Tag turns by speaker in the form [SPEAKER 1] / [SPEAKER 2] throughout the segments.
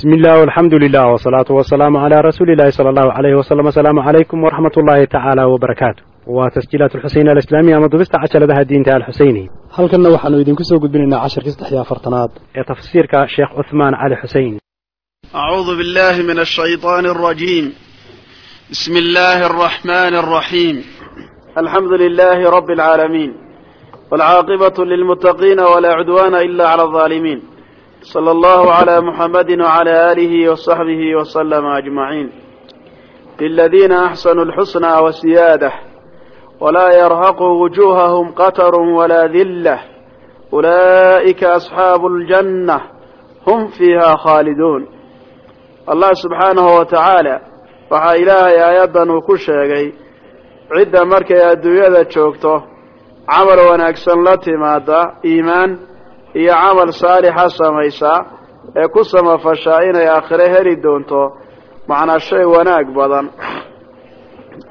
[SPEAKER 1] bismi illah alxamdu lilah wsalaatu wasalaamu calaa rasuuli illahi sala allahu alayhi wasalam asalaamu calaykum waraxmat ullaahi tacaala wbarakaatu waa tasjiilaat alxuseyni alislaamiya ama dubista cajaladaha diinta alxuseyni halkanna waxaanu idinku soo gudbinaynaa casharkii saddex iyo afartanaad. Ee tafsiirka sheekh cuhmaan cali xuseyn
[SPEAKER 2] acuudu billahi min ashaytaani alrajiim bismi illahi alraxmani alraxiim alxamdu lilahi rabbi alcaalamiin walcaaqibatu lilmuttaqiina walaa cudwaana ila cala alzaalimiin صلى الله على محمد وعلى آله وصحبه وسلم أجمعين للذين أحسنوا الحسنى وسيادة ولا يرهق وجوههم قتر ولا ذلة أولئك أصحاب الجنة هم فيها خالدون allah subxaanahu wa tacaala waxaa ilaahay aayaddan uu ku sheegay cidda markay adduunyada joogto camal wanaagsan la timaada iimaan iyo camal saalixa samaysa ee ku samafashaa inay aakhire heli doonto macnaa shay wanaag badan.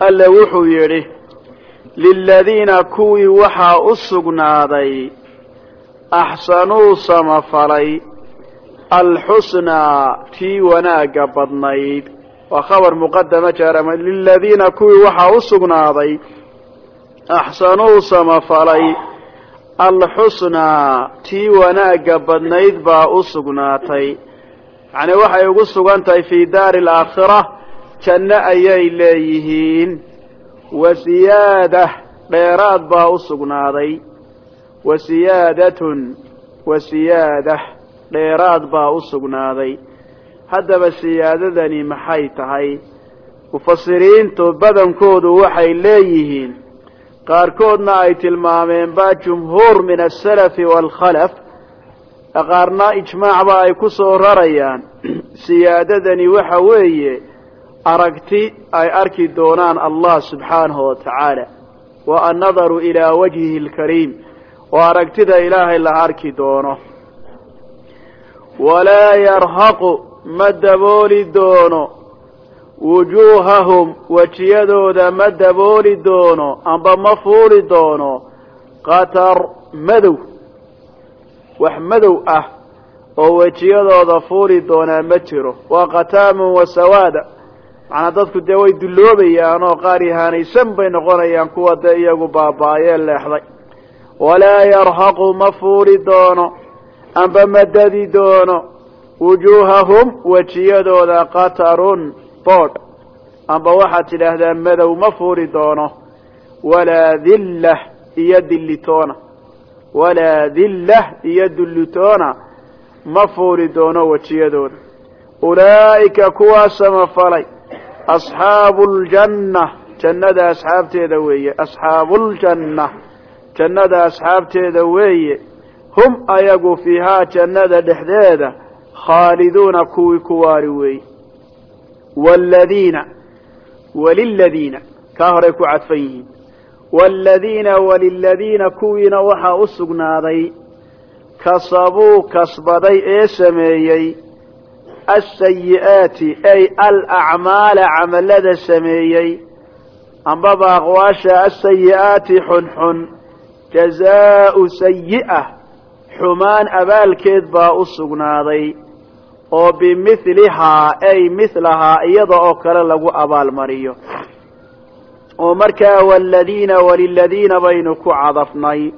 [SPEAKER 2] Alle wuxuu yidhi liladiina kuwii waxaa u sugnaaday axsanuu samafalay alxusnaa tii wanaagga badnayd. Waa khabar muqadama jaarama liladiina kuwii waxaa u sugnaaday axsanuu samafalay alxusnaa tii wanaagga badnayd baa u sugnaatay. Yacni waxay ugu sugan tahay fii daari alaakhira janno ayay leeyihiin. Wa siyaada dheeraad baa u sugnaaday. Wa siyaadatun wa siyaada dheeraad baa u sugnaaday. Haddaba siyaadadani maxay tahay? Mufasiriintu badankoodu waxay leeyihiin qaarkoodna ay tilmaameenba jumhuur min asalafi waalkhalaf qaarna ijmaacba ay ku soo rarayaan. Siyaadadani waxa weeye aragti ay arki doonaan allah subxaanahu wa tacaala wa annadaru ilaa wajhihi alkariim oo aragtida ilaahay la arki doono. Walaa yarhaqu ma dabooli doono wujuuhahum wejiyadooda ma dabooli doono amba ma fuuli doono. Qatar madow wax madow ah oo wejiyadooda fuuli doonaa ma jiro. Waa qataamun wa sawaada. Macnaa dadku dee way dulloobayaan oo qaar ihaanaysan bay noqonayaan kuwa dee iyagu baaba-ayee leexday. Walaa yarhaqu ma fuuli doono amba ma dadi doono. Wujuuhahum wejiyadooda qatarun boodh amba waxaad tidhaahdaa madow ma fuuli doono walaa dillah iyo dillitoona walaa dillah iyo dullitoona ma fuuli doono wejiyadooda. Ulaa'ika kuwaa samafalay asxaabu ljanna jannada asxaabteeda weeye asxaabuuljanna jannada asxaabteeda weeye hum ayagu fiihaa jannada dhexdeeda khaaliduuna kuwii ku waari weeye waaladiina waliladiina kaa horay ku cadfan yihiin. waaladiina waliladiina kuwiina waxaa u sugnaaday kasabuu kasbaday ee sameeyey asayi'aati ay alacmaala camalada sameeyey. Ambaba aqwaasha asayi'aati xunxun jazaau sayi'a xumaan abaalkeed baa u sugnaaday oo bimithlihaa ay mithlahaa iyada oo kale lagu abaalmariyo. Oo markaa waaladiina waliladiina baynu ku cadafnay.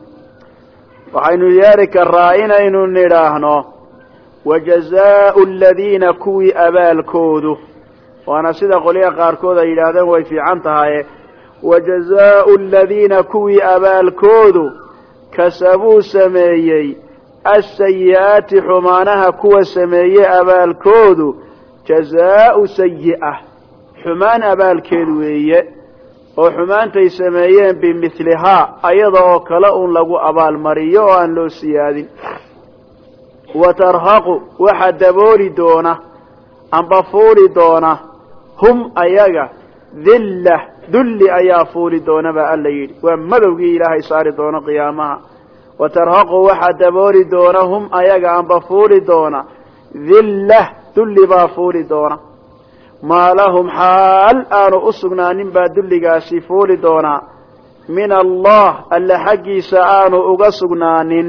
[SPEAKER 2] Waxaynu yeeri karaa inaynu nidhaahno wajazaau aladiina kuwii abaalkoodu. Waana sida qolyaha qaarkood ay yidhaahdeen way fiican tahaye wajazaau aladiina kuwii abaalkoodu kasabuu sameeyey asayi'aati xumaanaha kuwa sameeye abaalkoodu jazaau sayi'a xumaan abaalkeed weeye oo xumaantay sameeyeen bimithlihaa ayada oo kale un lagu abaalmariyo oo aan loo siyaadin wa tarhaqu waxa dabooli doona amba fuuli doona hum ayaga dilla dulli ayaa fuuli doona baa alla yidhi waa madowgii ilaahay saari doono qiyaamaha wa tarhaqu waxaa dabooli doona hum ayaga amba fuuli doona dillah dulli baa fuuli doona maa lahum xaal aanu u sugnaanin baa dulligaasi fuuli doonaa min allah alle xaggiisa aanu uga sugnaanin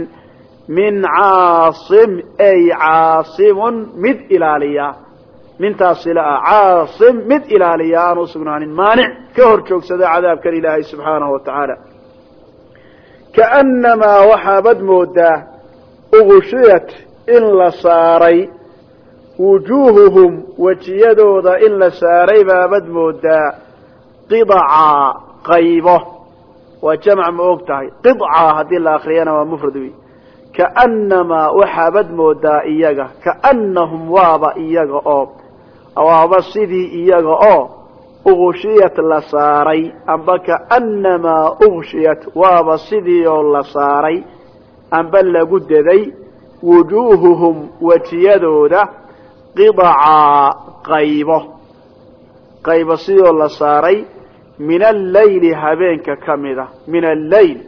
[SPEAKER 2] min caasim ay caasimun mid ilaaliya mintaasila ah caasim mid ilaaliya aan u sugnaanin maanic ka hor joogsada cadaabkan ilaahay subxaanahu wa tacaala kaannamaa waxaabad moodaa ugushiyat in la saaray. Wujuuhuhum wejiyadooda in la saaray baabad moodaa qidaca qaybo. Waa jamc ma og tahay. Qica haddii la akriyana waa mufrad wey kaannamaa waxaabad moodaa iyaga. Kaanahum waaba iyaga oo waaba sidii iyaga oo ugushiyat la saaray amba kaannamaa ugshiyat waaba sidii oo la saaray amba lagu daday wujuuhuhum wejiyadooda qidaca qaybo. Qaybo sidoo la saaray min alleyli habeenka ka mida min alleyl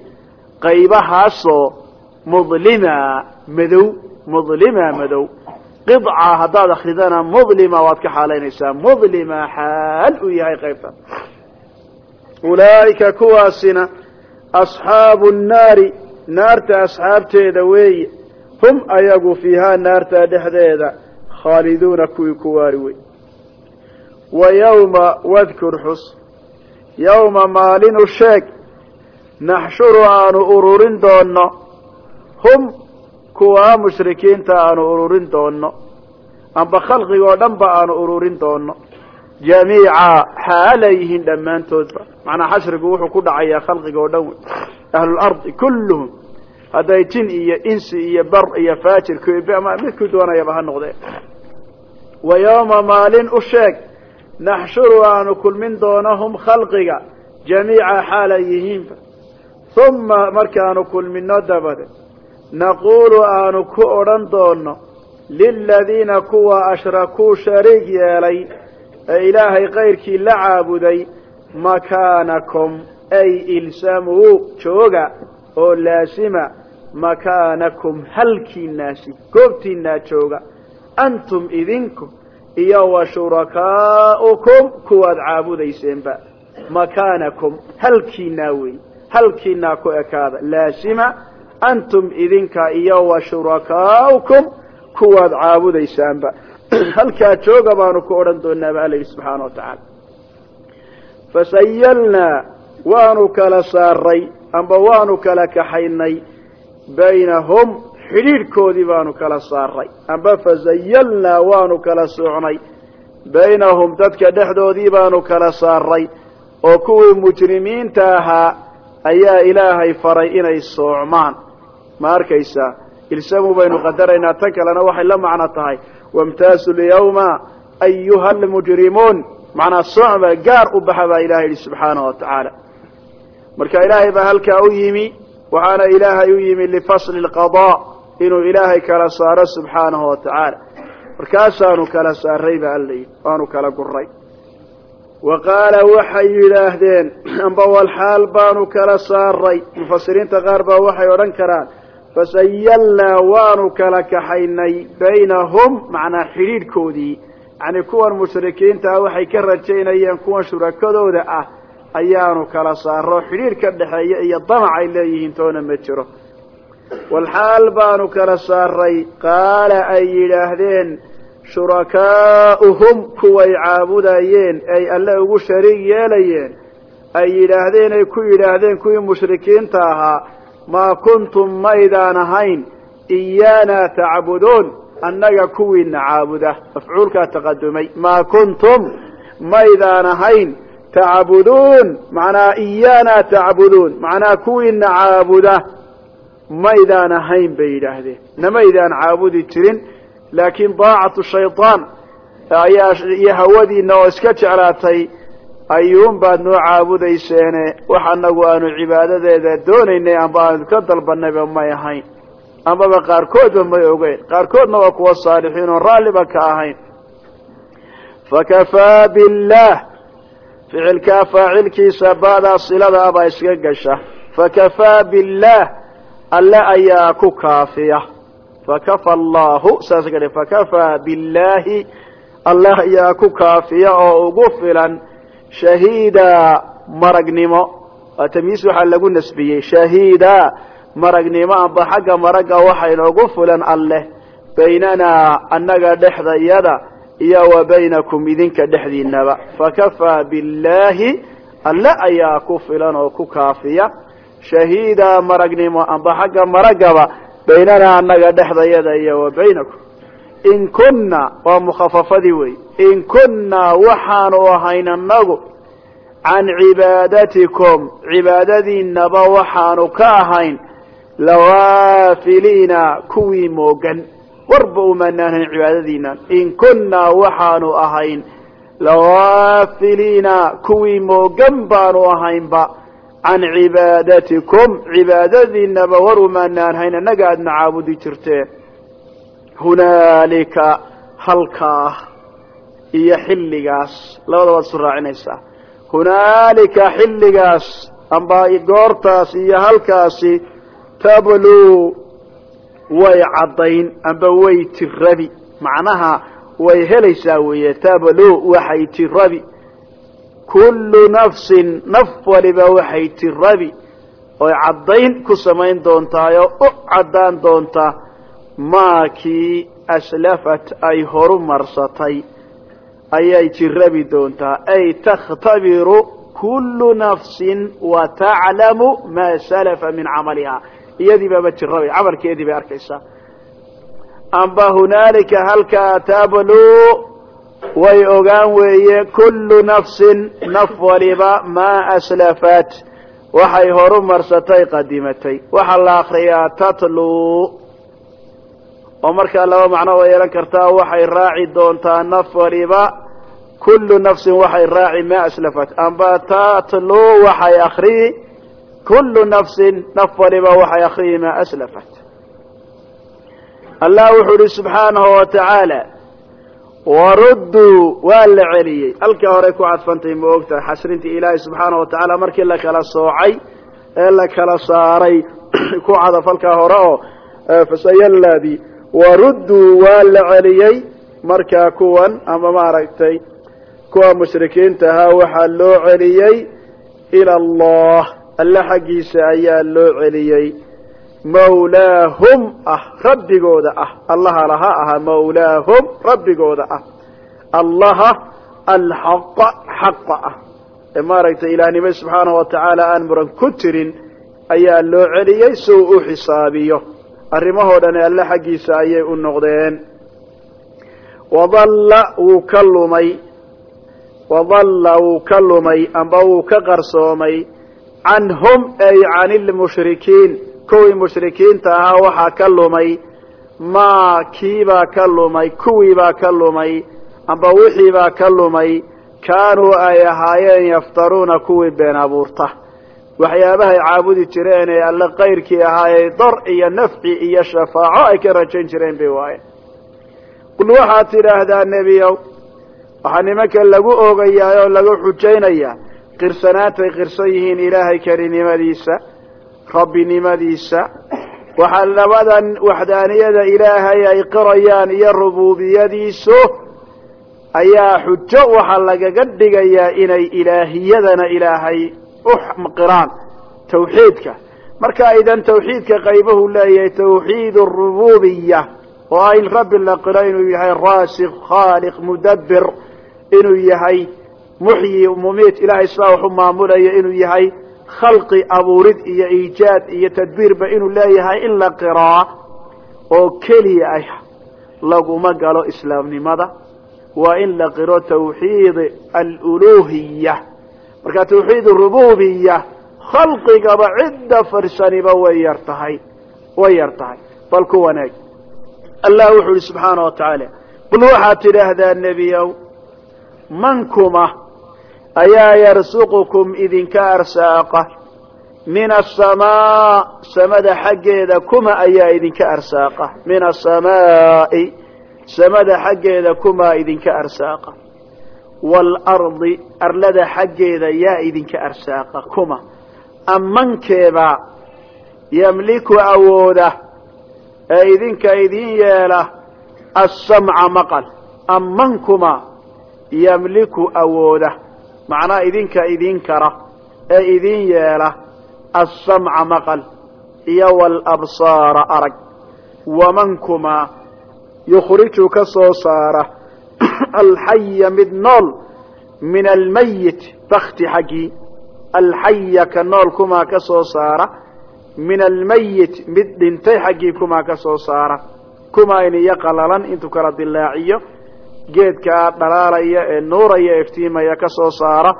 [SPEAKER 2] qaybahaasoo mudlima madow mudlima madow qidca haddaad akridana mudlima waad ka xaalaynaysaa. Mudlima xaal uu yahay qaybta ulaa'ika kuwaasina asxaabu nnaari naarta asxaabteeda weeye hum ayagu fiihaa naarta dhexdeeda khaaliduuna kuwii ku waari wey wa yawma wadkur xus yawma maalinu sheeg naxshuru aanu ururin doonno kuwaa mushrikiinta aanu ururin doonno amba khalqigoo dhan ba aanu ururin doonno. Jamiica xaalay yihiin dhammaantoodba. Macnaa xashrigu wuxuu ku dhacayaa khalqiga oo dhan wey. Ahlulardi kulluhum hadday jin iyo insi iyo bar iyo faajir midku doonayaba ha noqdee wa yawma maalin u sheeg naxshuru aanu kulmin doono hum khalqiga. Jamiica xaalay uma markaanu kulmino dabade naquulu aanu ku odhan doono liladiina kuwa ashrakuu shariig yeelay ee ilaahay kayrkii la caabuday makaanakum ay ilsamuu jooga oo laasima makaanakum halkiinaasi goobtiinaa jooga antum idinku iyo wa shurakaa'ukum kuwaad caabudayseenba makaanakum halkiinaa wey halkiinaa ku ekaada laasima antum idinka iyo wa shurakaa'ukum kuwaad caabudaysaanba. Halkaa jooga baanu ku odhan doonaa ba alla yidhi subxaana wa tacaala. Fasayalnaa waanu kala saaray amba waanu kala kaxaynay baynahum xidhiidhkoodii baanu kala saaray amba fasayalnaa waanu kala soocnay baynahum dadka dhexdoodii baanu kala saaray oo kuwii mujrimiinta ahaa ayaa ilaahay faray inay soocmaan ma arkaysaa ilsamu baynu qadaraynaa tan kalena waxay la macno tahay wamtaasu lyawma ayuha almujrimuun. Macnaa socba gaar u baxa baa ilahay yihi subxaanahu wa tacaala. Marka ilaahay baa halkaa u yimi waxaana ilaahay u yimi lifasli lqadaa inuu ilaahay kala saaro subxaanahu wa tacaala. Markaasaanu kala saaray ba alla yidhi waanu kala guray wa qaala waxay yidhaahdeen amba walxaal baanu kala saaray. Mufasiriinta qaar baa waxay odhan karaan fasayalnaa waanu kala kaxaynay baynahum macnaa xidhiidhkoodii yani kuwan mushrikiinta ah waxay ka rajaynayeen kuwan shurakadooda ah ayaanu kala saaro xidhiidh ka dhexeeya iyo damac ay leeyihiin toona ma jiro walxaal baanu kala saaray qaala ay yidhaahdeen shurakaa'uhum kuway caabudayeen ay alle ugu shariig yeelayeen ay yidhaahdeen ay ku yidhaahdeen kuwii mushrikiinta ahaa maa kuntum maydaan ahayn iyaana tacbuduun annaga kuwiina caabuda. Mafcuulkaa taqadumay maa kuntum maydaan ahayn tacbuduun macnaa iyaana tacbuduun macnaa kuwiina caabuda. Maydaan ahayn bay yidhaahdeen. Namaydaan caabudi jirin laakiin daacatu shaydaan ayaa iyo hawadiina oo iska jeclaatay ayuun baad noo caabudayseene wax anagu aanu cibaadadeeda doonaynay amba aanu ka dalbanayba may ahayn. Ambaba qaarkoodba may ogeyn qaarkoodna waa kuwa saalixiin oon raalliba ka ahayn. Fakafaa billaah ficilkaa faacilkiisa ba'daa silada abaa iska gasha. Fakafaa billaah alle ayaa ku kaafiya. Fakafa allahu saas ka fakafaa billaahi allah ayaa ku kaafiya oo ugu filan shahiida maragnimo. Waa tamyiis waxaa lagu nasbiyey shahiida maragnimo amba xagga maragga waxa inoogu fulan alleh baynanaa annaga dhexdayada iyo wa baynakum idinka dhexdiinaba fakafaa billaahi alle ayaa ku filan oo ku kaafiya. Shahiida maragnimo amba xagga maraggaba baynanaa annaga dhexdayada iyo wa baynakum in kunna waa mukhafafadii wey in kunnaa waxaanu ahayn annagu can cibaadatikum cibaadadiinaba waxaanu ka ahayn lawaafiliina kuwii moogan. Warba umaanaanhayn cibaadadiinan in kunnaa waxaanu ahayn lawaafiliina kuwii moogan baanu ahaynba can cibaadatikum cibaadadiinaba war umaanaanhayn annaga aadna caabudi jirteen hunaalika halkaa iyo xilligaas labada waad isu raacinaysaa hunaalika xilligaas amba goortaas iyo halkaasi tablu way caddayn amba way tirabi macnaha way helaysaa weeye tablu waxay tirabi kullu nafsin naf waliba waxay tirabi oy caddayn ku samayn doontaayoo u caddaan doontaa maakii aslafat ay horu marsatay ayay jirabi doontaa. Ay takhtabiru kullu nafsin wa taclamu maa salafa min camaliha iyadii baaba jirabay camalkeedii bay arkaysaa. Amba hunaalika halkaa tablu way ogaan weeye kullu nafsin naf waliba maa aslafat. Waxay horu marsatay qadimatay. Waxaa la akriyaa tatlu oo markaa laba macno way yeelan kartaa waxay raaci doontaa naf waliba kullu nafsin waxay raaci maa aslafat amba tatlu waxay akriyi kullu nafsin naf waliba waxay akriyi maa aslafat. Allah wuxuu uhi subxaanahu wa tacaala warudduu waa la celiyey. Halkaa horey ku cadfantay ma ogtahay xasrintii ilaahay subxaanahu wa tacaala markii la kala soocay ee la kala saaray ku cadaf halkaa hore oo fasayalaadi warudduu waa la celiyey markaa kuwan ama maaragtay kuwa mushrikiinta ahaa waxaa loo celiyey ila allah. Alle xaggiisa ayaa loo celiyey. Mawlaahum ah rabbigooda ah. Allaha laha aha mawlaahum rabbigooda ah. Allaha alxaqa xaqa ah. Ee maaragtay ilaahnimo subxaanahu wa tacaala aan muran ku tirin ayaa loo celiyey si uu u xisaabiyo arrimahoo dhani alle xaggiisa ayay u noqdeen. Wadalla wuu ka lumay. Wadalla wuu ka lumay amba wuu ka qarsoomay. Canhum ay can ilmushrikiin kuwii mushrikiinta ahaa waxaa ka lumay. Maa kiibaa ka lumay kuwiibaa ka lumay amba wixiibaa ka lumay. Kaanuu ay ahaayeen yaftaruuna kuwii been abuurta waxyaabahay caabudi jireen ee alle kayrkii ahaayey dar iyo nafci iyo shafaaco ay ka rajayn jireen bay waayeen qul waxaad tidhaahdaa nebiyow waxaa nimanka lagu oogayaa oo lagu xujaynayaa qirsanaantay qirsan yihiin ilaahay kelinimadiisa rabbinimadiisa. Waxaa labadan waxdaaniyada ilaahay ay qirayaan iyo rubuubiyadiisu ayaa xujo waxaa lagaga dhigayaa inay ilaahiyadana ilaahay u qiraan tawxiidka. Marka aydan tawxiidka qaybahu leeyahay tawxiid arububiya oo ah in rabbi la qiro inuu yahay raasik khaaliq mudabbir inuu yahay muxyi mumiit ilahay sidaa waxu maamulaya inuu yahay khalqi abuurid iyo iijaad iyo tadbiirba inuu leeyahay in la qiraa oo keliya ah laguma galo islaamnimada. Waa in la qiro tawxiid aluluhiya marka tawxiid rububiya khalqigaba cidda farsaniba way yar tahay way yar tahay. Bal ku wanaag. Allah wuxuu yihi subxaana wa tacaala qul waxaad tidhaahdaa nebiyow man kuma ayaa yarsuqukum idinka arsaaqa. Min asamaa samada xaggeeda kuma ayaa idinka arsaaqa. Min asamaai samada xaggeeda kumaa idinka arsaaqa waalardi arlada xaggeeda yaa idinka arsaaqa kuma. Ammankeebaa yamliku awooda ee idinka idin yeela assamca maqal. Ammankuma yamliku awooda. Macnaa idinka idin kara ee idin yeela assamca maqal iyo waalabsaara arag. Wamankumaa yukhriju ka soo saara alxaya mid nool min almayit bakti xaggii alxaya ka nool kumaa ka soo saara. Min almayit mid dhintay xaggii kumaa ka soo saara. Kumaa iniyo qalalan intuu kala dilaaciyo. Geedkaa dhalaalaya ee nuuraya iftiimaya ka soo saara.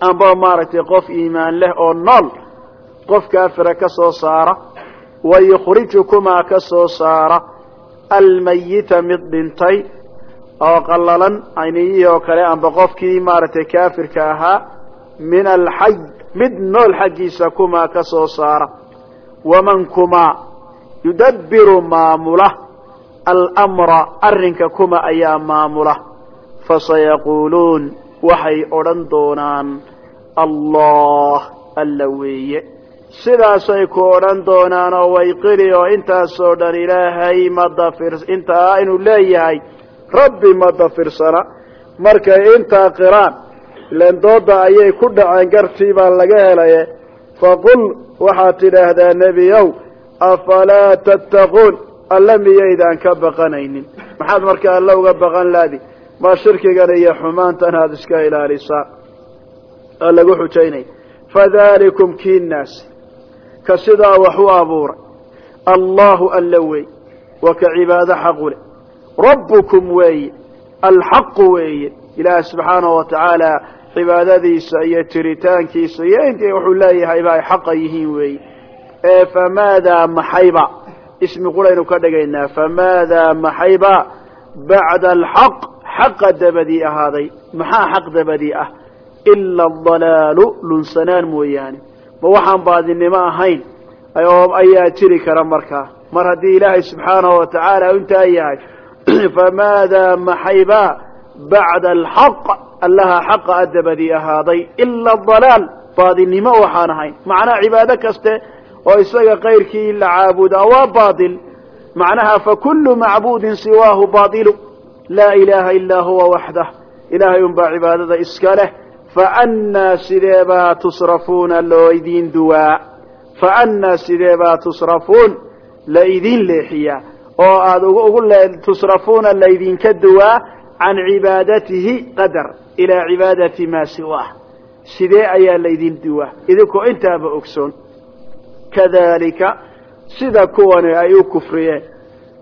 [SPEAKER 2] Amba maaragtay qof iimaan leh oo nool qof kaafira ka soo saara. Wa yukhriju kumaa ka soo saara. Almayita mid dhintay oo qallalan ayniyihii oo kale amba qofkii maaragtay kaafirka ahaa min alxay mid nool xaggiisa kumaa ka soo saara. Waman kumaa yudabbiru maamula almra arrinka kuma ayaa maamula fasayaquuluun waxay odhan doonaan allah alla weeye. Sidaasay ku odhan doonaan oo way qili oo intaasoo dhan ilaahay ma dafir intaa inuu leeyahay rabbi ma dafirsana markay intaa qiraan ilan dooda ayay ku dhaceen gartii baa laga helaye. Faqul waxaad tidhaahdaa nebiyow afalaa tattaquun? Alla miyaydaan ka baqanaynin. Maxaad marka alla uga baqan laadi? Ma shirkigan iyo xumaantan aada iska ilaalisaa. Oo lagu xujaynay fadalikum kiinaasi ka sidaa wax u abuuray. Allahu alla wey waa ka cibaado xaqu leh rabbukum weeye alxaqu weeye ilaahi subxaanahu watacaala cibaadadiisa iyo tiritaankiisa iyo intii wuxuu leeyahayba ay xaqa yihiin weeye ee famaadaa maxayba? Ismi quraynu ka dhigaynaa. Famaadaa maxayba? Bacda alxaq xaqa dabadii ahaaday. Maxaa xaq dabadii ah? Ila adalaalu lunsanaan mooyaane. Ma waxaan baadinimo ahayn? Ayaa jiri kara markaa. Mar haddii ilaahay subxaanahu watacaala intaa yahay famaadaa maxayba bacda alxaq allaha xaqa a dabadii ahaaday ila adalaal baadinimo waxaan ahayn macnaha cibaado kaste oo isaga kayrkii la caabudaa waa bail macnaha fakulu macbuudin siwaahu bailu laa ilaaha ilaa huwa waxdah ilaahay unbaa cibaadada iska leh faannaa sideebaa tusrafuuna loo idin duwaa faannaa sideebaa tusrafuun la idin leexiyaa oo aada ugu tusrafuuna laydinka duwaa can cibaadatihi qadar ilaa cibaadati maa siwaah sidee ayaa laydin duwaa? Idinkoo intaaba ogsoon. Kadalika sida kuwani ay u kufriyeen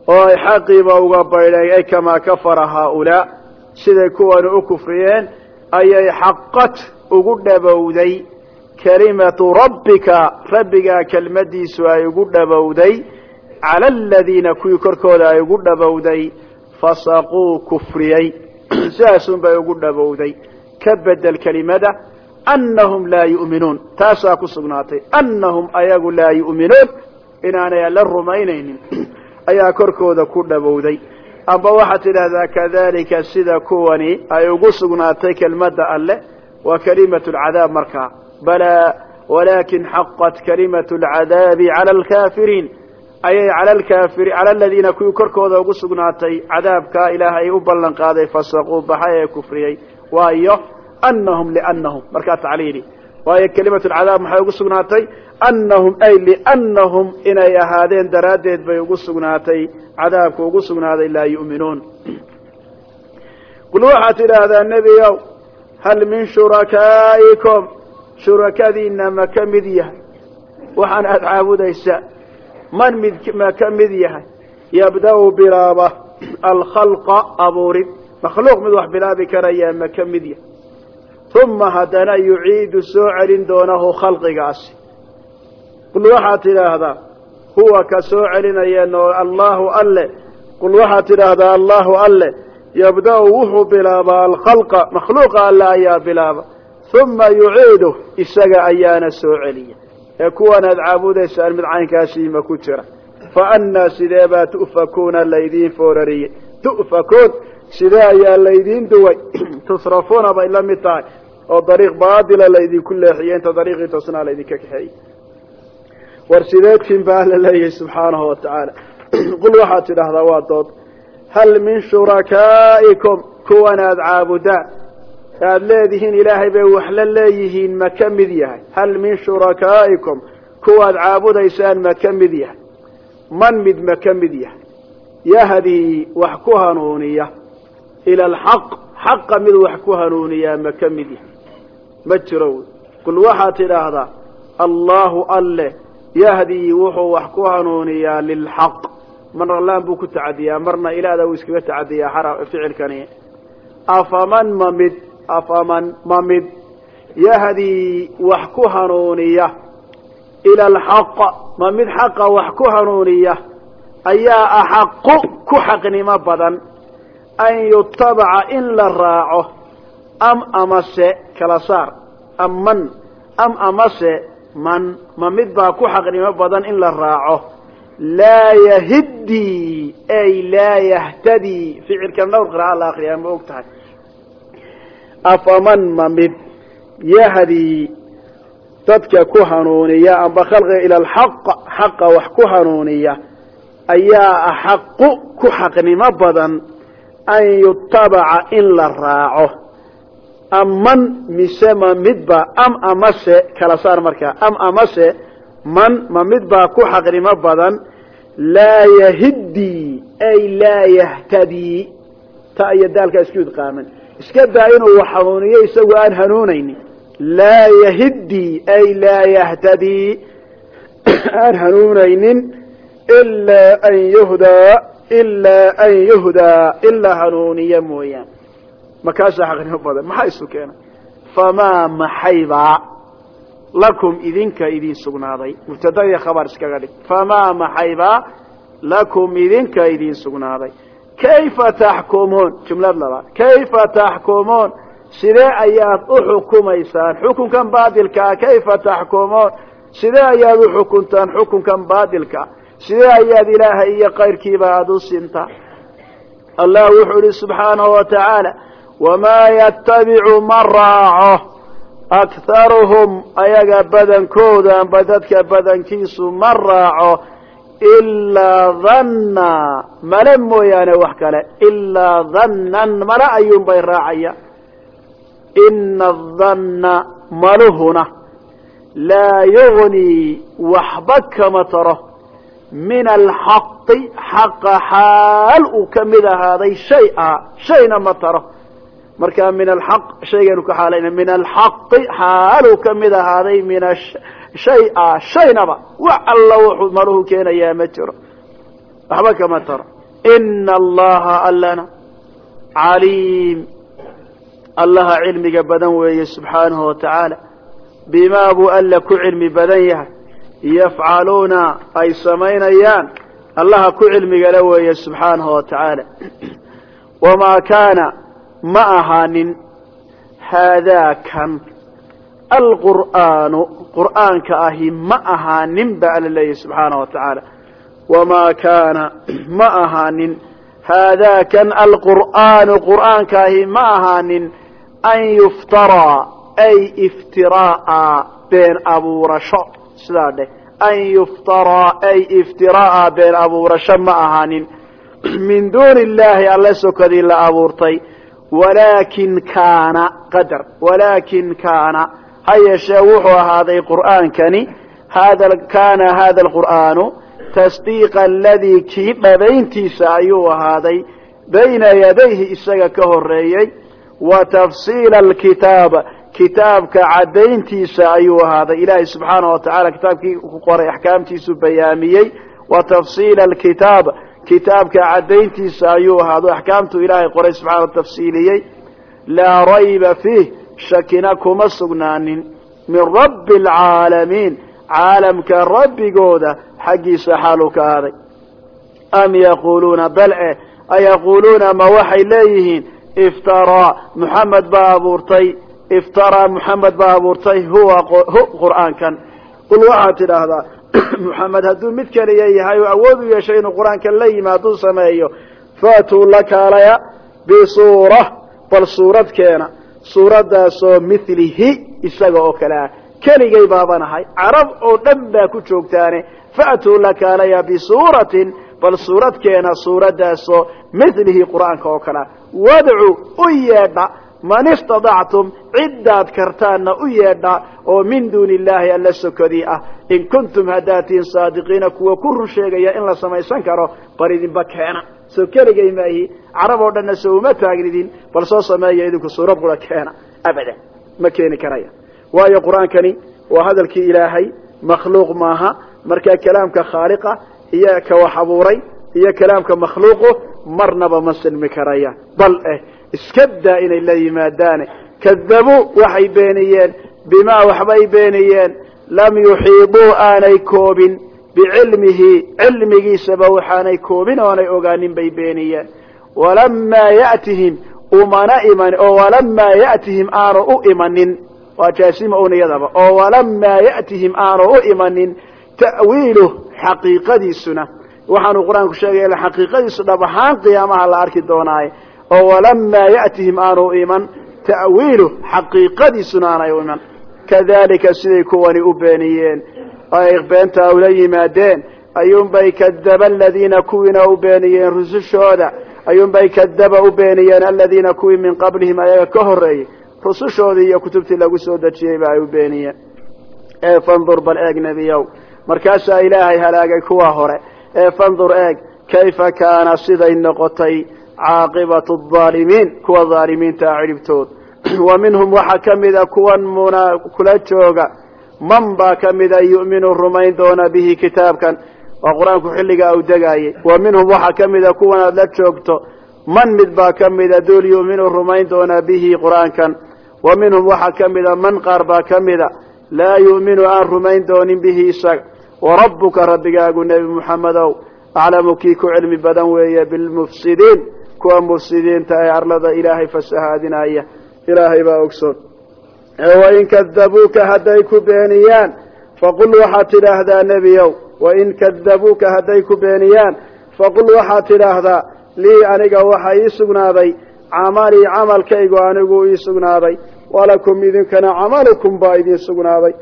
[SPEAKER 2] oo ay xaqiiba uga baydheen kamaa kafara haaulaa. Siday kuwani u kufriyeen ayay xaqad ugu dhabowday. Kelimatu rabbika rabbigaa kelmadiisu ay ugu dhabowday cala aladiina kuwii korkooda ay ugu dhabowday fasaquu kufriyey sidaasun bay ugu dhabowday. Ka bedel kelimada annahum laa yu'minuun. Taasaa ku sugnaatay. Annahum ayagu laa yu'minuun. Inaanay alla rumaynaynin. Ayaa korkooda ku dhabowday. Amba waxaad tidhaahdaa kadalika sida kuwani ay ugu sugnaatay kelmadda alleh waa kalimatu lcadaab markaa. Balaa walaakin xaqat kalimatu lcadaabi cala alkaafiriin ayay cala aladiina kuwii korkooda ugu sugnaatay cadaabkaa ilaahay u ballan qaaday fasaquu baxay ee kufriyey waayo anahum lianahum markaa tacliili waayo kelimatu lcadaab maxay ugu sugnaatay? Anahum ay liannahum inay ahaadeen daraaddeed bay ugu sugnaatay. Cadaabku ugu sugnaaday laa yu'minuun. Qul waxaad tidhaahdaa nebiyow hal min shurakaa'ikum shurakadiina ma ka mid yahay? Waxaan aada caabudaysaa man mid ma ka mid yahay yabda-u bilaaba alkhalqa abuurid makhluuq mid wax bilaabi karayaa ma ka mid yahay. Uma haddana yuciidu soo celin doonahu khalqigaasi. Qul waxaad tidhaahdaa huwa ka soo celinaya noo allahu alle. Qul waxaad tidhaahdaa allahu alle yabda-u wuxuu bilaabaa alkhalqa. Makhluuqa alle ayaa bilaaba. Uma yuciidu isaga ayaana soo celiya ee kuwanaad caabudaysaan mid caynkaasiima ku jira. Fa annaa sidee baa tu'fakuuna laydiin foorariyey? Tu'fakuun sidee ayaa laydiin duway? Tusrafuuna bay la mid tahay. Oo dariiq baadila laydinku leexiyey inta dariiqii toosnaa laydinka kaxeeyey. War sideedkin baa alla leeyahay subxaanahu watacaala qul waxaad dood. Hal min shurakaa'ikum caabudaan aada leedihiin ilaahay bay wax la leeyihiin ma ka mid yahay. Hal min shurakaa'ikum kuwaad caabudaysaan ma ka mid yahay. Man mid ma ka mid yahay. Yahdii wax ku hanuuniya. Ila alxaq xaqa mid wax ku hanuuniyaa ma ka mid yahay. Ma jiro. Qul waxaad tidhaahdaa allahu alle yahdii wuxuu wax ku hanuuniyaa lilxaq marna laan buu ku tacadiyaa marna ilaada uu iskaga tacadiyaa ficilkani. Afaman ma mid afaman ma mid yahdii wax ku hanuuniya ila alxaq ma mid xaqa wax ku hanuuniya ayaa axaqu ku xaqnimo badan an yutabaca in la raaco am amase kala saar am man am amase man ma mid baa ku xaqnimo badan in la raaco laa yahidii ay laa yahtadii ficilkan dhowr qira'a la akriyaa ma og tahay afaman ma mid yahdii dadka ku hanuuniya amba khalqiga ila alxaq xaqa wax ku hanuuniya ayaa axaqu ku xaqnimo badan an yutabaca in la raaco aman mise ma midba am amase kala saar markaa am amase man ma midbaa ku xaqnimo badan laa yahidii ay laa yahtadii ta iyo daalkaa isku idqaaman iska daa inuu wax hanuuniyo isagoo aan hanuunaynin. Laa yahidii ay laa yahtadii aan hanuunaynin ilaa an yuhdaa ilaa an yuhdaa in la hanuuniya mooyaan makaasaa xaqnimo badan maxaa isu keenay? Famaa maxaybaa lakum idinka idin sugnaaday. Mubtadaiyo khabar iskaga dhig. Famaa maxaybaa lakum idinka idin sugnaaday kayfa taxkumuun jumlad labaad kayfa taxkumuun sidee ayaad u xukumaysaan xukunkan baadilkaa kayfa taxkumuun sidee ayaad u xukuntaan xukunkan baadilka sidee ayaad ilaahay iyo kayrkiiba aada u sintaa allah wuxuu ihi subxaanahu wa tacaala wamaa yatabicu ma raaco akharuhum ayaga badankooda amba dadka badankiisu ma raaco ilaa dhanna male mooyaane wax kale ilaa dhannan male ayuunbay raacaya ina adhanna maluhuna laa yugnii waxba kama taro min alxaqi xaqa xaal uu ka mid ahaaday shay a shayna ma taro markaa min alxaq shaygaynu ka xaalayna min alxaqi xaal uu ka mid ahaaday min shay a shaynaba wax alla wuxuu maluhu keenayaa ma jiro. Waxba kama taro. Ina allaha allana caliim. Allaha cilmiga badan weeye subxaanahu wa tacaala. Bimaa buu alla ku cilmi badan yahay. Yafcaluuna ay samaynayaan. Allaha ku cilmigala weeye subxaanahu wa tacaala. Wamaa kaana ma ahaanin haadaa kan alqur'aanu qur'aanka ahi ma ahaanin ba alla leeyahy subxaanahu wa tacaala. Wamaa kaana ma ahaanin haadaa kan alqur'aanu qur'aanka ahi ma ahaanin an yuftaraa ay iftiraa'a been abuurasho. Sidaa dheh an yuftaraa ay iftiraa'a been abuurasho ma ahaanin. Min duuni illaahi alle sokadii la abuurtay walaakin kaana qadar walaakin kaana. Ha yeeshee wuxuu ahaaday qur'aankani kaana hada alqur'aanu tasdiiqa aladii kii dhabayntiisa ayuu ahaaday bayna yadayhi isaga ka horeeyey wa tafsiila alkitaab kitaabka caddayntiisa ayuu ahaaday. Ilaahay subxaana wa tacala kitaabkii ku qoray axkaamtiisu bayaamiyey wa tafsiila kitaabka caddayntiisa ayuu ahaado. Axkaamtu ilaahay qoray subxana tafsiiliyey? Laa rayba fiih shakina kuma sugnaanin. Min rabbi alcaalamiin caalamka rabbigooda xaggiisa xaaluu ka ahaaday am yaquuluuna balce ayaquuluuna ma waxay leeyihiin iftaraa muxamed baa abuurtay. Iftaraa muxamed baa abuurtay. Huwa hu qur'aankan. Qul waxaad tidhaahdaa muxamed hadduu mid keliya yahay oo awood u yeeshay inuu qur'aanka la yimaaduu sameeyo. Faatuu la kaalaya bisuura bal suurad keena suuraddaasoo milihi isaga oo kale ah. Keligay baabanahay carab oo dhan baa ku joogtaane. Faatuu la kaalaya bisuuratin bal suurad keena suuraddaasoo milihi qur'aanka oo kale ah. U yeedha man istadactum ciddaad kartaanna u yeedha oo min duuni illaahi alla sokodii ah. In kuntum haddaad tihiin saadiqiina kuwa ku run sheegaya in la samaysan karo bar idinba keena. Soo keligay maahi carab oo dhanna soo uma taagnidin bal soo sameeya idinku suurad qura keena. Abadan ma keeni karaya. Waayo qur'aankani waa hadalkii ilaahay makhluuq maaha. Markaa kalaamka khaaliqa iyo ka wax iyo kalaamka makhluuqu marnaba ma silmi karaya iska daa inay la yimaadaane kadabuu waxay beeniyeen bimaa waxbay beeniyeen lam yuxiiduu aanay koobin bicilmihi cilmigiisaba waxaanay koobin oonay ogaanin bay beeniyeen. Walamaa yatihim umana iman oo walamaa yatihim aanu u imanin. Waa jaasima un iyadaba oo walamaa yatihim aanu u imanin ta'wiiluh xaqiiqadiisuna. Waxaanu qur'aanku sheegaya xaqiiqadiisu dhab ahaan qiyaamaha la arki doonaaye oo walamaa yatihim aanu iman ta'wiiluh xaqiiqadiisuna aanay u iman. Kadalika siday kuwani u beeniyeen. Ay beentaa ula yimaadeen. Ayuunbay kadaba aladiina kuwiina u beeniyeen rusushooda. Ayuunbay kadaba u beeniyeen aladiina kuwii min qablihim ayaga ka horeeyey rusushoodii iyo kutubtii lagu soo dejiyeyba ay u beeniyeen. Ee fandur bal eeg nebiyow markaasaa ilaahay halaagay kuwa hore. Ee fandur eeg. Kayfa kaana siday noqotay caaqibatu aalimiin kuwa aalimiinta ah cidhibtood wa minhum waxaa ka mida kuwan muna kula jooga man baa ka mida yu'minu rumayn doona bihi kitaabkan waa qur'aanku xilligaa u degaayay wa minhum waxaa ka mida kuwan aada la joogto man mid baa ka mida duul yu'minu rumayn doona bihi qur'aankan wa minhum waxaa ka mida man qaar baa ka mida laa yu'minu aan rumayn doonin bihi isaga warabbuka rabbigaagu nebi muxamedow aclamu kii ku cilmi badan weeye bilmufsidiin kuwa mufsidiinta ee arlada ilaahay fasahaadinaya ilaahay baa ogsoon. Wain kadabuuka hadday ku beeniyaan faqul waxaad tidhaahdaa nebiyow wain kadabuuka hadday ku beeniyaan faqul waxaad tidhaahdaa lii aniga waxaa ii sugnaaday camalii camalkaygu anigu ii sugnaaday walakum idinkana camalukum baa idin sugnaaday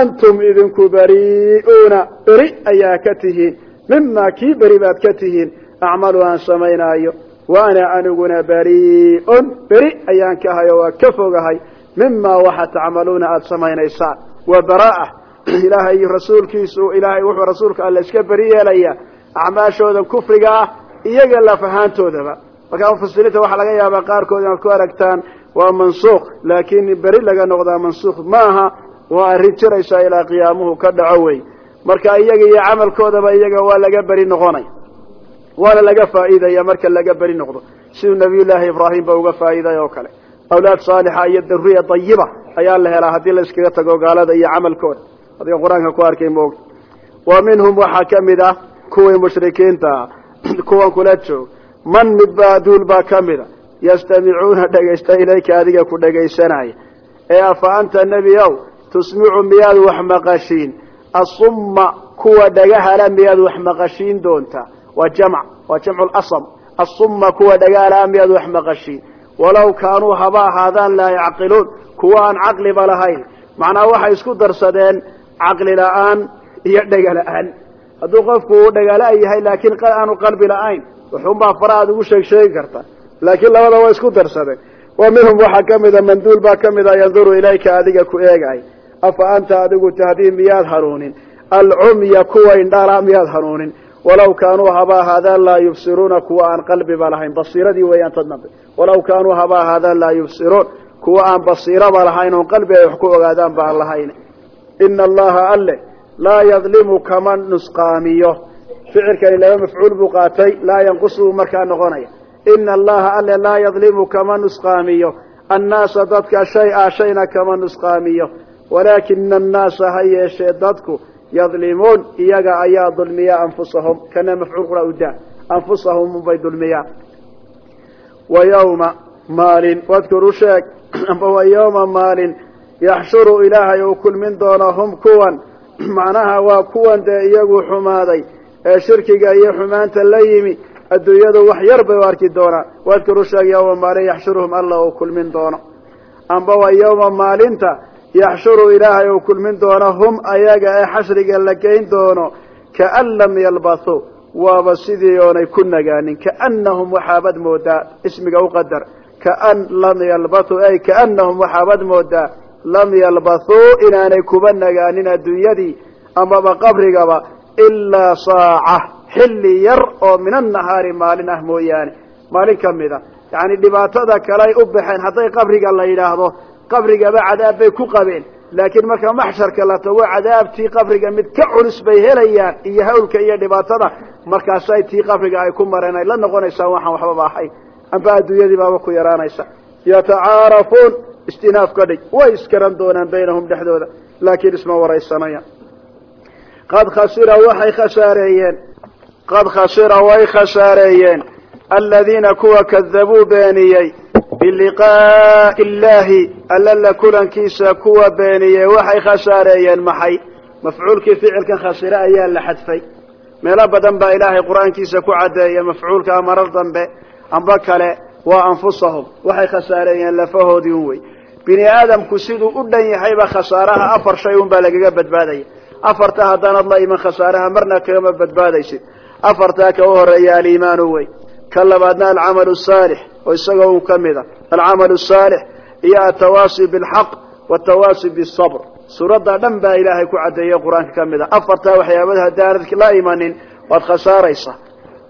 [SPEAKER 2] antum idinku bari'uuna beri ayaa ka tihiin mimaa kii beri baad ka tihiin acmalu aan samaynaayo waana aniguna bari'un. Beri ayaan ka hayo waa ka fogahay. Mimaa waxa tacmaluuna aada samaynaysaan waa baraa'a ilaahay rasuulkiisu ilaahay wuxuu rasuulka alle iska beri yeelaya acmaashooda kufriga ah iyaga laf ahaantoodaba markaa mufasiriinta waxaa laga yaabaa qaarkood inaad ku aragtaan waa mansuuq laakiin beri laga noqdaa mansuuq ma aha waa arrin jiraysaa ilaa qiyaamuhu ka dhaco wey marka iyaga iyo camalkoodaba iyaga waa laga beri noqonay waana laga faa'iidaya marka laga beri noqdo. Siduu nabiyullaahi ibraahim ba uga faa'iiday oo kale. Awlaad saalixa iyo duriya dayiba ayaa la helaa haddii la iskaga tago gaalada iyo camalkooda. Adiga qur'aanka ku arkay moogta wa minhum waxaa ka mid ah kuwii mushrikiinta kuwan kula joog man midbaa duul baa ka mida yastamicuuna dhegaysta ilayka adiga ku dhegaysanaya. Ee afa anta nebi ow tusmicu miyaad wax maqashiin? Asumma kuwa dhagahala miyaad wax maqashiin doontaa waa jamc waa jamcu lasm asumma kuwa dhagahala miyaad wax maqashiin walow kaanuu haba ahaadaan laa yacqiluun kuwa aan caqliba lahayn. Macnaa waxay isku darsadeen caqli la'aan iyo dhega la'aan. Hadduu qofku uu dhagala yahay laakiin aanu qalbi la-ayn wuxuunbaa fara aad ugu sheeg sheegi karta. Laakiin labada waa isku darsadeen. Wa minhum waxaa ka mida manduul baa ka mida yanduru ilayka adiga ku eegay. Afa anta adigu tahdii miyaad hanuunin? Alcumya kuwa indhala miyaad hanuunin walaw kaanuu haba ahaadaan laa yubsiruuna kuwa aan qalbiba lahayn. Basiiradii weeyaan tadnambe walaw kaanuu haba ahaadaan laa yubsiruun kuwa aan basiiraba lahayn oon qalbi ay wax ku ogaadaan ba aan lahayn. Ina allaha alle laa yadlimu kama nusqaamiyo. Ficilkani laba mafcuul buu qaatay laa yanqusu markaa noqonaya. Ina allaha alle laa yadlimu kama nusqaamiyo. Annaasa dadka shay-a shayna kama nusqaamiyo. Walaakina annaasa ha yeeshee dadku yadlimuun iyaga ayaa dulmiya anfusahum. Kana mafcuul qura uda anfusahum bay dulmiyaan wa yawma maalin wadkuru sheeg. Amba wa yawma maalin yaxshuru ilaahay uu kulmin doono hum kuwan. Macnaha waa kuwan dee iyagu xumaaday. Ee shirkiga iyo xumaanta la yimi adduunyadu wax yar bay u arki doonaan. Wadkuru sheeg yawma alla uu kulmin doono. Amba wa yawma maalinta yaxshuru ilaahay uu kulmin doono hum ayaga ee xashriga la geyn doono kaan lam yalbathuu waaba sidii oonay ku nagaanin kaanahum waxaabad moodaa ismiga uqadar kaan lam yalbathuu ay kaanahum waxaabad moodaa lam yalbathuu inaanay kuba nagaanin adduunyadii amaba qabrigaba ilaa saaca xilli yar oo min annahaari maalin ah mooyaane. Maalin ka mid a yacni dhibaatada kale ay u baxeen hadday qabriga la yidhaahdo qabrigaba cadaab bay ku qabeen. Laakiin marka maxsharka la tago cadaabtii qabriga mid ka culus bay helayaan iyo hawlka iyo dhibaatada markaasay tii qabriga ay ku mareen ay la noqonaysaan waxaan waxbaba ahayn amba adduunyadii baaba ku yaraanaysa. Yatacaarafuun istinaaf ka dhig. Way iskaran doonaan baynahum dhexdooda laakiin isma waraysanayaan qad khasira waxay khasaareeyeen. Qad khasira way khasaareeyeen. Aladiina kuwa kadabuu beeniyey biliqaa'i illaahi alla la kulankiisa kuwa beeniyey waxay khasaareeyeen maxay mafcuulkii ficilkan khasire ayaa la xadfay meelo badan baa ilaahay qur'aankiisa ku caddeeya mafcuulka marar dambe amba kale waa anfusahum waxay khasaareeyeen lafahoodii un wey bini aadamku siduu u dhan yahayba khasaaraha afar shay un baa lagaga badbaadaya afarta haddaanad la iman khasaaraha marna kagama badbaadaysid afartaa ka u horreeya aliimaanu wey ka labaadna alcamalu saalix oo isagoo uu ka mida alcamalu saalix iyo atawaasi bilxaq watawaasi bisabr suuraddaa dhan baa ilaahay ku caddeeyey qur'aanka ka mida afartaa waxyaabada haddaanad la imanin waad khasaaraysaa.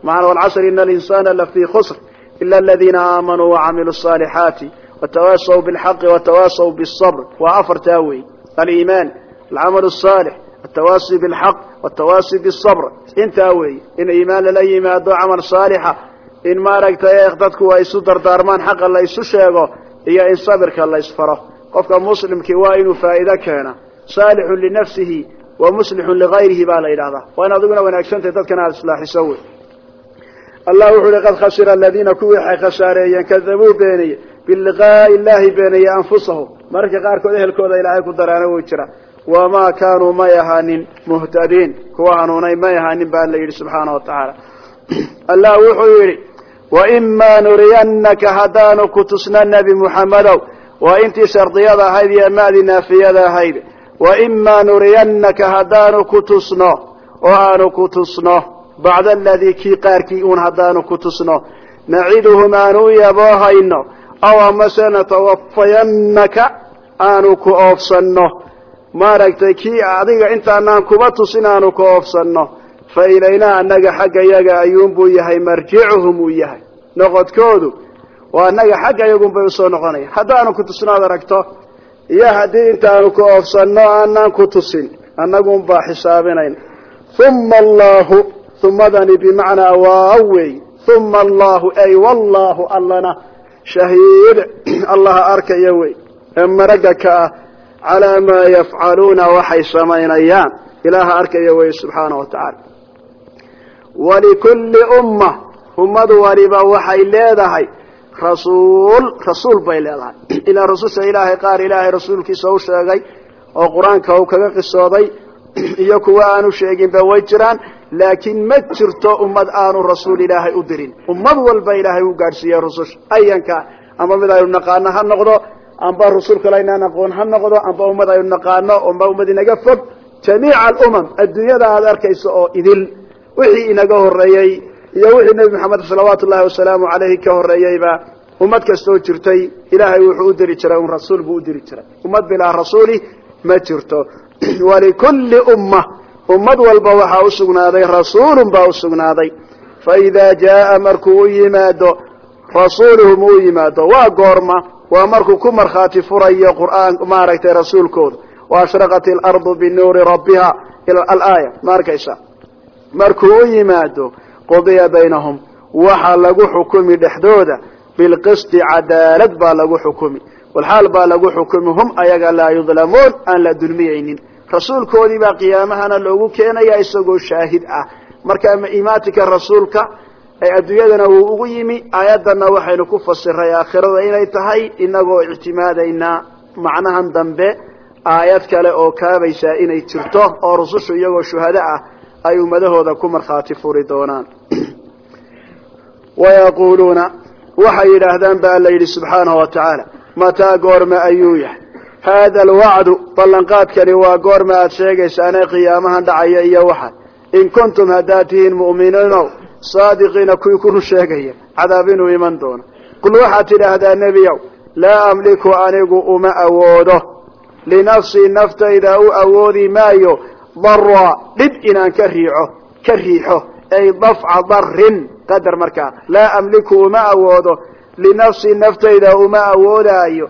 [SPEAKER 2] Maana walcasri ina alinsaana lafii khusr ila aladiina aamanuu wacamiluu saalixaati wtawaasaw bilxaqi watawaasaw bisabr waa afartaa wey aliimaan alcamalu asaalix atawaasi bilxaq watawaasi bisabr intaa weeye in iimaan lala yimaado camal saalixa in maaragtay dadku ay isu dardaarmaan xaqa la isu sheego iyo in sabirka la isfaro. Qofka muslimkii waa inuu faa'iido keena. Saalixun linafsihi wa muslixun ligayrihi baa la yidhahdaa waa in adiguna wanaagsantahay dadkana aada islaaxiso wey. Allah wuxuu uhi qad khasira aladiina kuwii waxay khasaareeyeen kadabuu beeniyey biliqaa'i illaahi beeniyey anfusahum. Mararka qaarkood ehelkooda ilaahay ku daraana way jira. Wamaa kaanuu may ahaanin muhtadiin. Kuwa hanuunay may ahaanin baa la yidhi subxaana wa tacaala. Allah wuxuu yidhi waimaa nuriyannaka haddaanu ku tusno nebi muxammedow waa intii shardiyada ahayd iyo maadii naafiyada ahayd waimaa nuriyannaka haddaanu ku tusno oo aanu ku tusno bacda aladii kii qaarkii uun haddaanu ku tusno naciduhum aanu u yaboohayno aw amase natawafayannaka aanu ku oofsanno maaragtay kii adiga intaanaan kuba tusin aanu ku oofsanno fa ilaynaa annaga xagga yaga ayuunbuu yahay marjicuhum uu yahay noqodkoodu waa annaga xagga yagunbay u soo noqonaya. Haddaanu ku tusnaad aragto iyo haddii intaanu ku oofsanno aanaan ku tusin annagunbaa xisaabinayna uma allahu umadani bimacnaa waaw wey uma allahu ay wallahu allana shahiid. Allaha arkaya wey ee maraga ka ah calaa maa yafcaluuna waxay samaynayaan. Ilaaha arkaya wey subxaana wa tacaala. Walikulli umma ummadu waliba waxay leedahay rasuul rasuul bay leedahay. Ilaa rasusha ilaahay qaar ilaahay rasuulkiisa u sheegay oo qur'aanka uu kaga qisooday. Iyo kuwa aanu sheeginba way jiraan laakiin ma jirto ummad aanu rasuul ilaahay u dirin. Ummad walba ilaahay u gaadhsiiyey rususha ayanka amba mid aynu naqaano ha noqdo amba rusul kale aynaan aqoon ha noqdo amba ummad aynu naqaano amba ummad inaga fog. Jamiica alumam adduunyada aada arkaysa oo idil. Wixii inaga horeeyey iyo wixii nebi maxamed salawaatu ullahi wasalaamu caleyhi ka horeeyeyba ummad kastoo jirtay ilaahay wuxuu u diri jiray un rasuul buu u diri jiray. Ummad bilaa rasuuli ma jirto. Walikulli umma ummad walba waxaa usugnaaday rasuulun baa usugnaaday faidaa jaaa markuu u yimaado rasuuluhum u yimaado. Waa goorma waa markuu ku markhaati furayo qur'aan maaragtay rasuulkooda. Waashraqat ilardu binuuri rabbiha alaaya ma arkaysa markuu u yimaado qudiya baynahum waxaa lagu xukumi dhexdooda bilqisti cadaalad baa lagu xukumi. Walxaal baa lagu xukumi hum ayaga laa yudlamuun aan la dulmiyaynin. Rasuulkoodii baa qiyaamahana loogu keenaya isagoo shaahid ah. Marka imaatinka rasuulka adduunyadana wuu ugu yimi aayaddana waxaynu ku fasiray aakhirada inay tahay inagoo ictimaadaynaa macnahan dambe aayad kale oo kaabaysaa inay jirto oo rusushu iyagoo shuhado ah ay ummadahooda ku markhaati furi doonaan. Wayaquuluuna waxay yidhaahdaan ba alla yidhi subxaanahu wa tacaala mataa goorma ayuu yahay. Haada alwacdu ballanqaadkani waa goorma aada sheegaysaane qiyaamahan dhacaya iyo waxa in kuntum haddaad tihiin mu'miniinow saadiqiina kuwii kunu sheegaya cadaab inuu iman doono. Qul waxaad tidhaahdaa nebiyow laa amliku anigu uma awoodo. Linafsii naftayda u awoodi maayo dara dhib inaan ka riixo ka riixo ay dafca darin qadar markaa laa amliku uma awoodo linafsii naftayda uma awoodaayo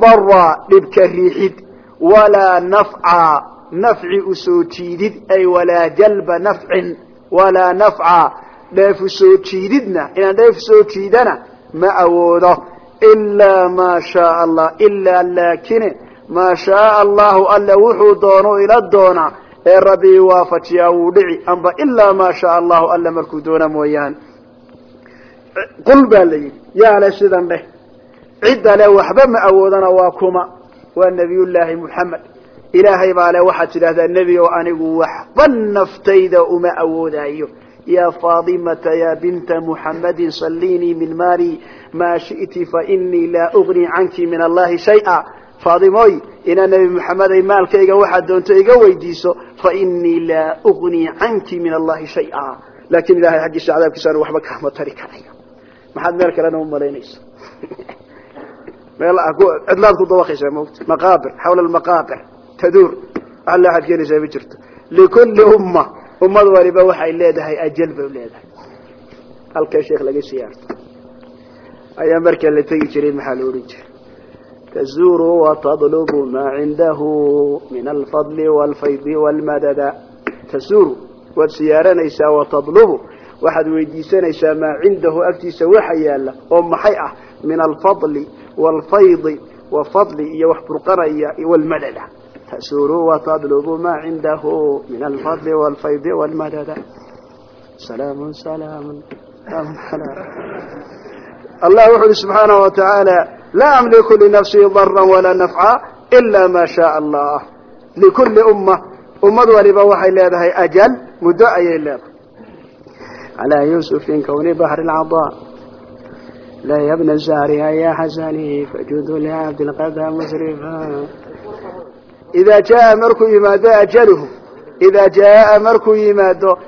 [SPEAKER 2] dara dhib ka riixid walaa nafca nafci u soo jiidid ay walaa jalba nafcin walaa nafca dheef u soo jiididna inaan dheef soo jiidana ma awoodo ilaa maa shaaa allah ilaa laakine maa shaaa allahu alla wuxuu doono ila doonaa ee rabbi waafajiyaa wuu dhici. Amba ilaa maa shaaa allahu alla markuu doona mooyaane. Qul baa la yidhi yaa le sidan dheh cidda le waxba ma awoodana waa kuma. Waa nebiyullaahi muxamed ilaahay baa le waxaad tidhahdaa nebi oo anigu waxba naftayda uma awoodaayo. Ya faadimata ya binta muxamadin sallinii min maali. Maa shi'ti fainii laa ugni canki min allahi shaya faadimoy inaa nebi maxameday maalkayga waxaad doonto iga weydiiso fainii laa ugni canki min allahi shaya. Laakin ilahay xaggiisa cadaabkiisa anu waxba kaama tari karayo maxaad meel kalena umalaynaysa meel cidlaad ku dabaqaysaa mota maqaabir xawla maqaabir taduur. Alla waxaad keenaysaa ma jirto. Likulli umma ummad waliba waxay leedahay ajal bay leedahay. Halka sheekh laga siyaarto? Ayaa markaa la tegi jiray maxaa la odhan jiray تزور وتطلب ما عنده من الفضل والفيض والمدد تزور وسيارنيسا وتطلب waxaad weydiisanaysaa maa cindahu agtiisa waxa yaala oo maxay ah min alfadli waalfaydi wa fadli iyo wax burqanaya walmadada تسور وتطلب ما عنده من الفضل والفيض والمدد سلام سلام الله laa amliku linafsii dara walaa nafca ilaa maa shaaa allah likulli umma ummad waliba waxay leedahay ajal muddo ayay leedahay alaa yusufi kwni bahri cadaa la ybna zariha ya xasani fajudu liabdilqada musrifa idaa jaa markuu yimaado ajaluhu idaa jaaa markuu yimaado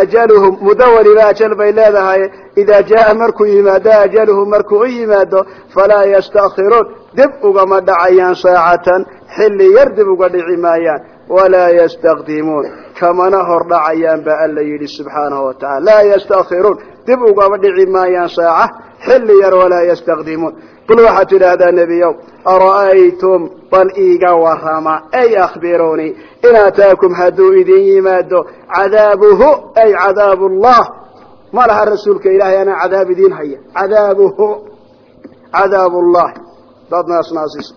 [SPEAKER 2] ajaluhum muddo waliba ajal bay leedahay idaa jaaa markuu yimaado ajaluhum markuu u yimaado falaa yastakhiruun dib ugama dhacayaan saacatan xilli yar dib uga dhici maayaan walaa yastakdimuun kamana hor dhacayaanba alla yidhi subxaanahu wataala laa yastakhiruun dib ugaba dhici maayaan saaca xilli yar walaa yastaqdimuun. Bul waxaad tidhaahdaa nebiyow ara'aytum bal iiga warrama? Ay akhbiruunii in aataakum hadduu idin yimaado cadaabuhu ay cadaabuullah ma laha rasuulka ilaahay anaa cadaab idiin haya. Cadaabuhu cadaabullahi dadnaasnaasiis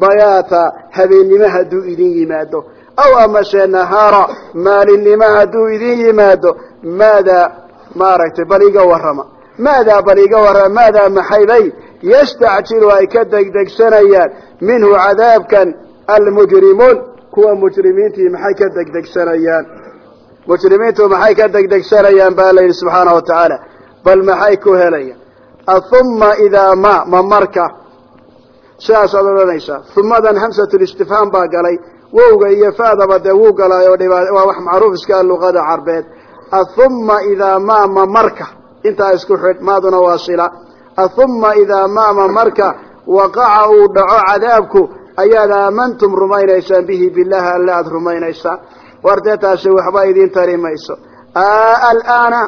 [SPEAKER 2] bayaata habeennimo hadduu idin yimaado. Aw amase nahaara maalinnimo hadduu idin yimaado. Maadaa maaragtay bal iga warrama. Maadaa bal iga warrama maadaa maxaybay yastacjilu ay ka degdegsanayaan. Minhu cadaabkan almujrimuun kuwa mujrimiintii maxay ka degdegsanayaan? Mujrimiintu maxay ka degdegsanayaan baa layidhi subxaana watacaala bal maxay ku helayaan? Ahuma idaa ma ma marka. Sidaasaad odhanaysaa. Humadan hamsatulistifhaam baa galay. Wowga iyo fa'daba dee wuu galay oo waa wax macruuf iska luqada carbeed auma idaa maama marka. Intaa isku xidh maaduna waa sila. Auma idaa maama marka waqaca uu dhaco cadaabku ayaad aamantum rumaynaysaan bihi bilaahi alle aada rumaynaysaa wardee taasi waxba idiin tari mayso. Alana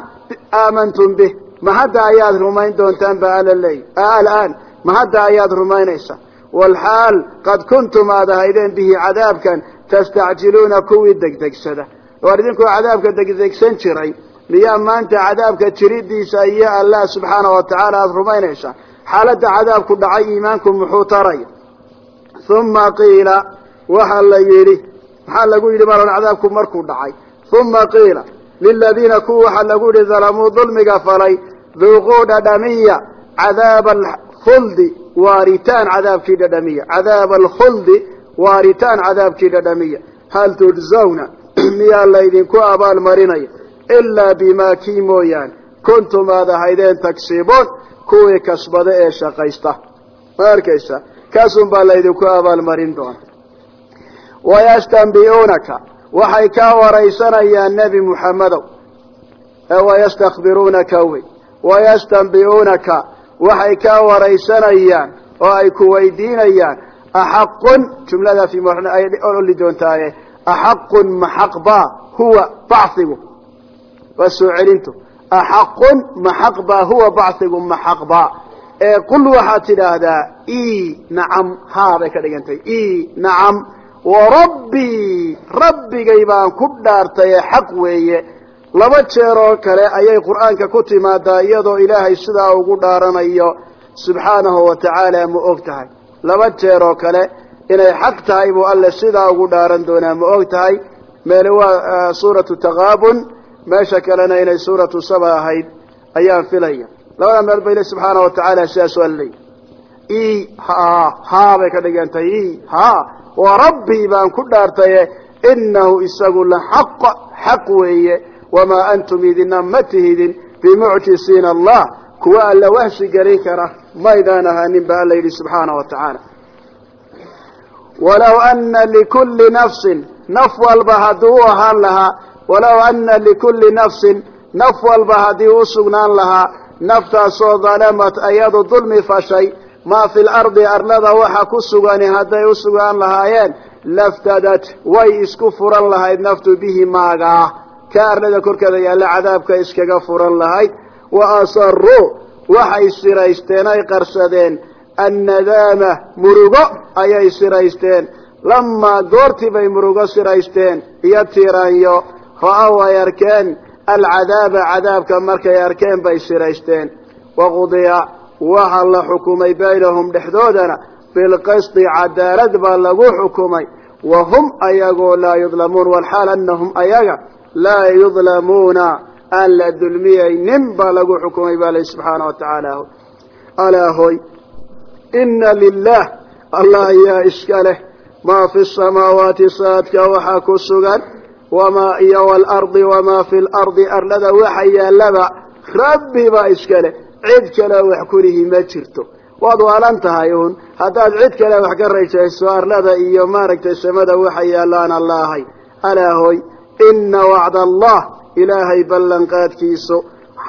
[SPEAKER 2] aamantum bih. Ma hadda ayaad rumayn doontaan ba alla leey alaan ma hadda ayaad rumaynaysaa walxaal qad kuntum aad ahaydeen bihi cadaabkan tastacjiluuna kuwii degdegsada war idinkoo cadaabka degdegsan jiray miyaa maanta cadaabka jiridiisa iyo allah subxaana wa tacaala aada rumaynaysaa xaaladda cadaabku dhacay iimaanku muxuu taray? Uma qiila waxaa la yidhi maxaa lagu yidhi baalon cadaabku markuu dhacay. Uma qiila liladiina kuwa waxaa lagu yidhi dalamuu dulmiga falay duuquu dhadhamiya cadaaba alkhuldi waaritaan cadaabkii dhadhamiya cadaaba alkhuldi waaritaan cadaabkii dhadhamiya. Hal tujzawna? Miyaa laydinku abaalmarinaya ilaa bimaa kii mooyaan kuntum aad ahaydeen tagsiboon kuwii kasbada ee shaqaysta. Ma arkaysa? Kaasun baa laydinku abaalmarin doona wayastanbi'uunaka waxay kaa waraysanayaan nebi muxammedow wayastakbiruunaka wey. Wayastanbi'uunaka waxay kaa waraysanayaan oo ay ku weydiinayaan. Axaqun jumlada fi ay oli doontaaye axaqun maxaqba huwa bacigu waa soo celintu axaqun maxaqba huwa bacigu maxaqba ee qul waxaad tidhaahdaa i nacam haa bay ka dhigantay i nacam warabbii rabbigay baan ku dhaartay ee xaq weeye laba jeer oo kale ayay qur'aanka ku timaadaa iyadoo ilaahay sidaa ugu dhaaranayo subxaanahu wa ma og tahay laba jeer kale inay xaq tahay buu alle sidaa ugu dhaaran doonaa ma og tahay? Meele waa suuratu taqaabun meesha kalena inay suuratu saba ahayd ayaan filaya. Labada meel ba ilahi subxaana wa tacaala sidaas waa laleeyahy i ha haa bay ka dhigantay i ha wa rabbii baan ku dhaartaye inahu isagu la xaq xaq weeye wamaa antum idina ma tihidin bimucjisiina allah kuwa alla wahsi gelin kara maydaan ahaanin ba alla yidhi subxaana wa tacaala walaw ana likulli nafsin naf walba haddii u ahaan lahaa walaw ana likulli nafsin naf walba haddii u sugnaan lahaa naftaasoo dalamat ayadu dulmi fashay maa fi lardi arlada waxa ku sugani hadday u sugnaan lahaayeen laftadat way isku furan lahayd naftu bihi maagaa ka arlada korkeeda yaalla cadaabka iskaga furan lahayd. Wa asaruu waxay siraysteen ay qarsadeen annadaama murugo ayay siraysteen. Lamaa goortii bay murugo siraysteen iyo tiiraanyo ra'aw ay arkeen. Alcadaaba cadaabka markay arkeen bay siraysteen. Waqudiya waxa la xukumay baynahum dhexdoodana bilqisti cadaalad baa lagu xukumay. Wa hum ayagoo laa yudlamuun walxaal anahum ayaga laa yudlamuuna aan la dulmiyaynin baa lagu xukumay baa lay subxaana wa tacaala. Alaa hoy ina lilah allah ayaa iska leh. Maa fi samaawaati saadka waxaa ku sugan wamaa iyo waalardi wamaa fi lardi arlada waxa yaallaba rabbi baa iska leh. Cid kale wax kulihi ma jirto. Waad waalan tahay uun. Haddaad cid kale wax ka rajayso arlada iyo maaragtay samada waxa yaallaan allaahay alaa hoy ina wacda allah ilaahay ballanqaadkiisu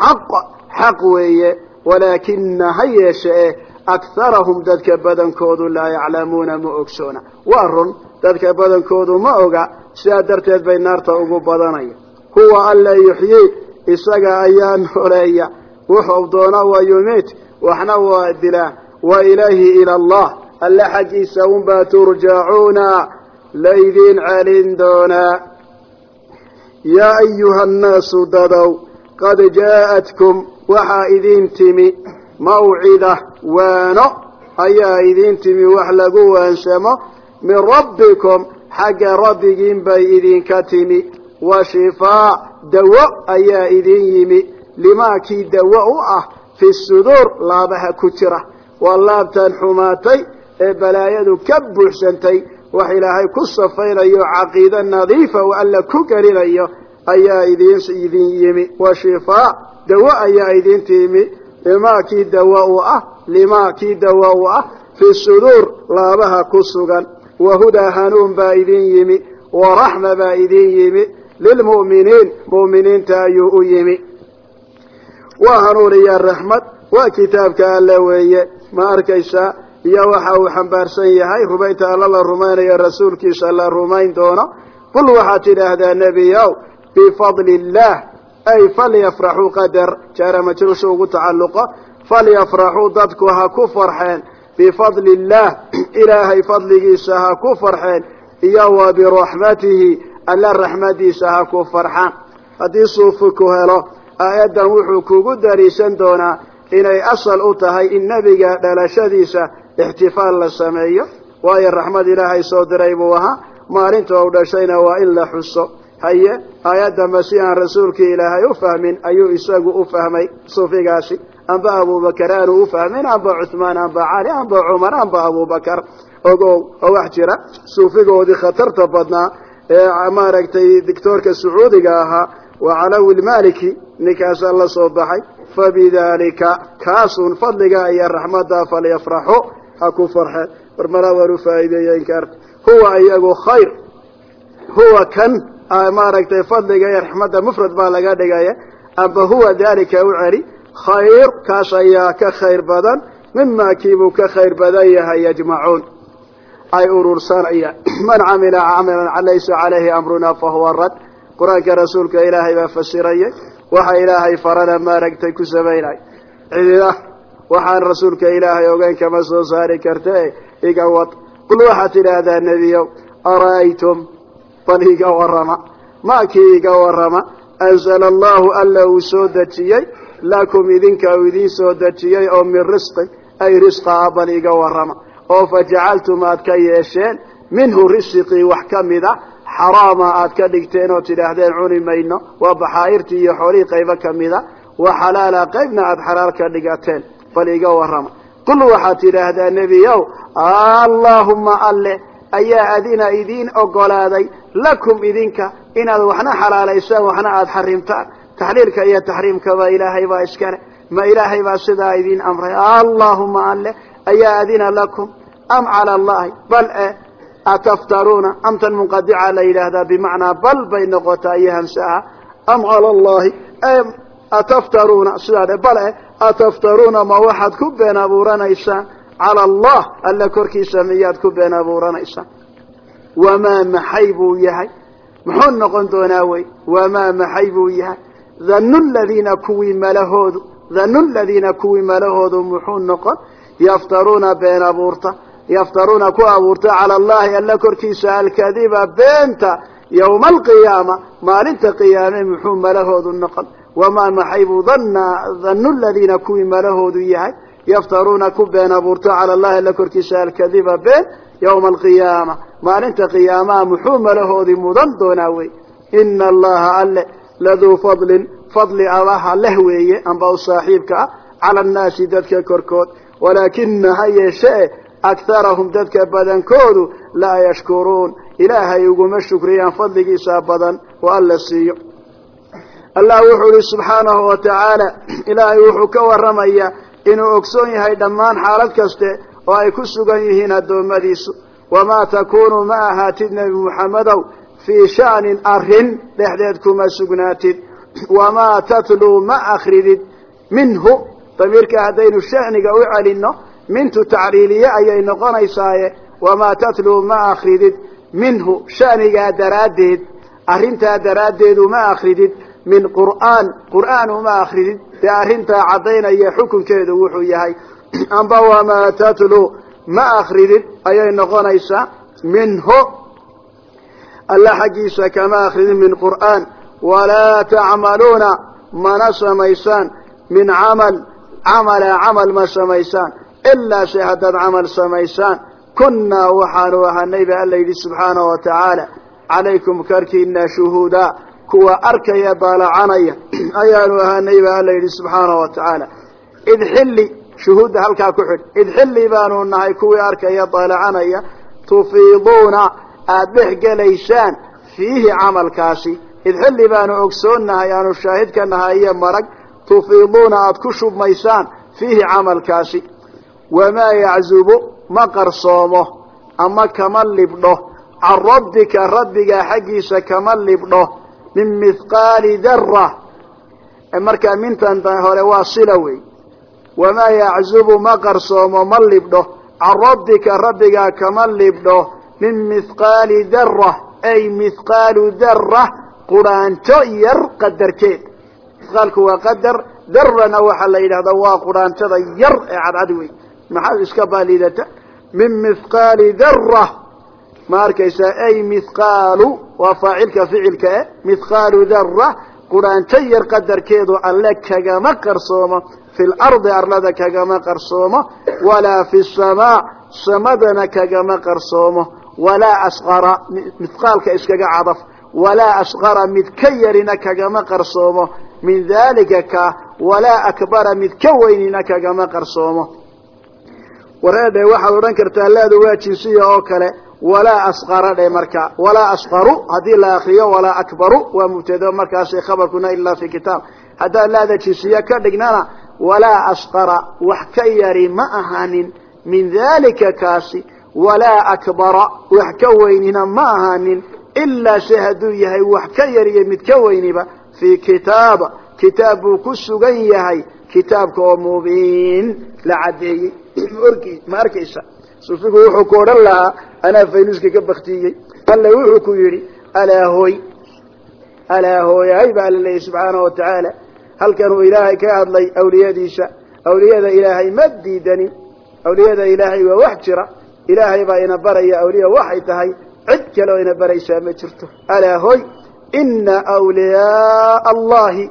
[SPEAKER 2] xaq xaq weeye. Walaakina ha yeeshe akharahum dadka badankoodu laa yaclamuuna ma ogsoona waa run dadka badankoodu ma oga sidaa darteed bay naarta ugu badanaya huwa alla yuxyii isaga ayaa nooleeya wuxuu doona waa yumiit waxna waa dilaa wa ilaahi ila allah alle xaggiisa unbaa turjacuuna laydiin celin doonaa yaa ayuha nnaasu dadow qad jaa'atkum waxaa idin timi mawcida waano ayaa idin timi wax lagu waansamo min rabbikum xagga rabbigiin bay idinka timi. Wa shifaa dawo ayaa idin yimi. Limaakii dawo u ah fi suduur laabaha ku jira. Waa laabtan xumaatay ee balaayadu ka buuxsantay. Wax ilaahay ku safaynayo caqiido nadiifa oo alla ku gelinayo ayaa idin yimi. Wa dawo ayaa idin timi. Limaa kii dawa u ah limaa kii dawa u ah fi suduur laabaha ku sugan. Wahudaa hanuun baa idin yimi waraxma baa idin yimi lilmu'miniin mu'miniinta ayuu u yimi. Waa hanuun iyo raxmad waa kitaabka alle weeye. Ma arkaysaa? Iyo waxa uu xambaarsan yahay rumaynta alla la rumaynayo rasuulkiisa la rumayn doono. Qul waxaad tidhaahdaa nebiyow bifadli illaah ay falyafraxuu qadar. Jaara majruusha ugu tacalluqo falyafraxuu dadku ha ku farxeen. bifadli illaah ilaahay fadligiisa ha ku farxeen. iyo wa biraxmatihi alla raxmadiisa ha ku farxaan haddii suufi ku helo aayaddan wuxuu kugu dariisan doonaa inay asal u tahay in nebiga dhalashadiisa ixtifaal la sameeyo. Waayo raxmad ilaahay soo diray buu ahaa. Maalinta u dhashayna waa in la xuso. Haye aayaddanba si aan rasuulkii ilaahay u fahmin ayuu isagu u fahmay suufigaasi amba abubakar aanu u fahmin amba cuhmaan amba cali amba cumar amba abubakar. Ogow oo wax jira suufigoodii khatarta badnaa ee maaragtay dictoorka sacuudiga ahaa waa calawi lmaliki ninkaasaa la soo baxay. Fabidalika kaasun fadliga iyo raxmadda falyafraxu ha ku farxeen war malaa waan u huwa iyagu khayr. Huwa kan maaragtay fadliga iyo raxmadda mufrad baa laga dhigaya amba huwa dalika u celi khayr kaas ayaa ka khayr badan mima kiibuu ka khayr badan yahay yajmacuun ay urursanayaan man camila camalan laysa calayhi amruna fahuwa rad. Qur'aanka rasuulka ilaahay baa fasirayay waxa ilaahay farana maaragtay ku samaynay cidina waxaan rasuulka ilaahay ogeyn kama soo saari karta iga wad. Qul waxaad tidhaahdaa nebiyow ara'aytum? Bal iga warrama. Maakii iga warrama? Anzala allahu alla uu soo dejiyey lakum idinka uu idiin soo dejiyey oo min risqin ay risqaa bal iga warrama oo fajacaltum aad ka yeesheen minhu risiqii wax ka mida xaraama aad ka dhigteen oo tidhaahdeen cuni mayno waa baxaa'irtii iyo xoolihii qaybo ka mida wa xalaala qaybna aad xalaal ka dhigateen bal iga warrama. Qul waxaad tidhaahdaa nebiyow allaahumma alle ayaa adina idiin ogolaaday lakum idinka inaad waxna xalaalaysaan waxna aada xarimtaan taxliilka iyo taxriimkaba ilaahay baa iskale ma ilaahay baa sidaa idiin amray allaahumma alle ayaa adina lakum am cala allahi bal e ataftaruuna amtan munqadica la yidhaahdaa bimacnaa bal bay noqotaa iyo hamsaha am cala allahi ataftaruuna sidaa bal e ataftaruuna ma waxaad ku been abuuranaysaan cala allah alla korkiisa miyaad ku been abuuranaysaan wamaa maxay buu yahay muxuu noqon doonaa wey wamaa maxay buu yahay dhannu ladiina kuwii malahoodu dhannu ladiina kuwii malahoodu muxuu noqon? Yaftaruuna been abuurta yaftaruuna ku abuurta cala allahi alla korkiisa alkadiba beenta yowma alqiyaama maalinta qiyaame muxuu malahoodu noqon? Wamaa maxay buu dhanna dhannu ladiina kuwii malahoodu yahay? Yaftaruuna ku been abuurta cala allahi alla korkiisa alkadiba been yowma alqiyaama maalinta qiyaamaha muxuu malahoodii mudan doonaa wey? Ina allaha alle laduu fadlin fadli allaha leh weeye amba u saaxiibka ah cala annaasi dadka korkood. Walaakina ha yeeshee akharahum dadka badankoodu laa yashkuruun. Ilaahay uguma shukriyaan fadligiisa badan oo alla siiyo. Allah wuxuu ihi subxaanahu wa tacaala ilaahay wuxuu ka waramayaa inuu ogsoon yahay dhammaan xaalad kaste oo ay ku sugan yihiin addoommadiisu. Wamaa takuunu ma ahaatid nebi muxammedow fii sha'nin arrin dhexdeed kuma sugnaatid. Wamaa tatluu ma akridid minhu. Damiirka haddaynu sha'niga u celinno mintu tacriiliye ayay noqonaysaaye. Wamaa tatluu ma akridid minhu. Sha'nigaa daraaddeed arrintaa daraaddeed uma akridid min qur'aan. Qur'aan uma akridid dee arrintaa caddaynaya xukunkeedu wuxuu yahay. Amba wamaa tatluu ma akridid ayay noqonaysaa minhu alla xaggiisa kama akridid min qur'aan. Walaa tacmaluuna mana samaysaan. Min camal camala camal ma samaysaan. Ilaa se haddaad camal samaysaan. Kunnaa waxaanu ahanay ba alla yidhi subxaanahu wa tacaala calaykum korkiina shuhuudaa. Kuwa arkaya daalacanaya ayaanu ahanay ba alla yidhi subxaanahu wa tacaala id xilli shuhuudda halkaa ku xidh. Id xilli baanu nahay kuwii arkaya daalacanaya tufiiduuna aada dhex gelaysaan fiihi camalkaasi. Id xilli baanu ogsoonnahay aanu shaahid ka nahay iyo marag tufiiduuna aada ku shubmaysaan fiihi camalkaasi. Wamaa yaczubu ma qarsoomo ama kama libdho. Can rabbika rabbigaa xaggiisa kama libdho. Min mithqaali dara markaa mintan hore waa sila wey. Wamaa yaczubu ma qarsoomo ma libdho. Can rabbika rabbigaa kama libdho min mithqaali dara ay mithqaalu dara quraanjo yar qadarkeed. Mithqaalku waa qadar darana waxaa la yidhahdaa waa quraanjada yar ee cadcad wey maxaad iska baaliidata min mithqaali dara ma arkaysaa ay mithqaalu waa faacilka ficilka e mithqaalu dara quraanjo yar qadarkeedu alle kagama qarsoomo. Fi lardi arlada kagama qarsoomo. Walaa fi samaa samadana kagama qarsoomo walaa asqara mithqaalka iskaga cadaf walaa asqara mid ka yarina kagama qarsoomo. Min daalika ka walaa akbara mid ka weynina kagama qarsoomo. Wareedhe waxaad odhan kartaa laadu waa jinsiya oo kale walaa asqara dhe marka. Walaa asqaru haddii la akriyo walaa akbaru waa mubtado markaasi khabarkuna ilaa fi kitaab. Haddaan laada jinsiye ka dhignana walaa asqara wax ka yari ma ahanin min daalika kaasi walaa akbara wax ka weynina ma ahanin ilaa se hadduu yahay wax ka yariyo mid ka weyniba fii kitaaba kitaab buu ku sugan yahay kitaabka oo mubiin la caddeeyey. Ma arkaysa? Sufigu wuxuu ku odhan lahaa anaa faynuuska ka baktiyey alle wuxuu ku yidhi alaahoy alaahoyahay baa la leeyahy subxaanahu watacaala halkan uu ilaahay ka hadlay awliyadiisa. Awliyada ilaahay ma diidanin. Awliyada ilaahay waa wax jira ilaahay baa ina baraya awliya waxay tahay cid kale oo ina baraysaa ma jirto. Alaahoy ina awliyaaa allahi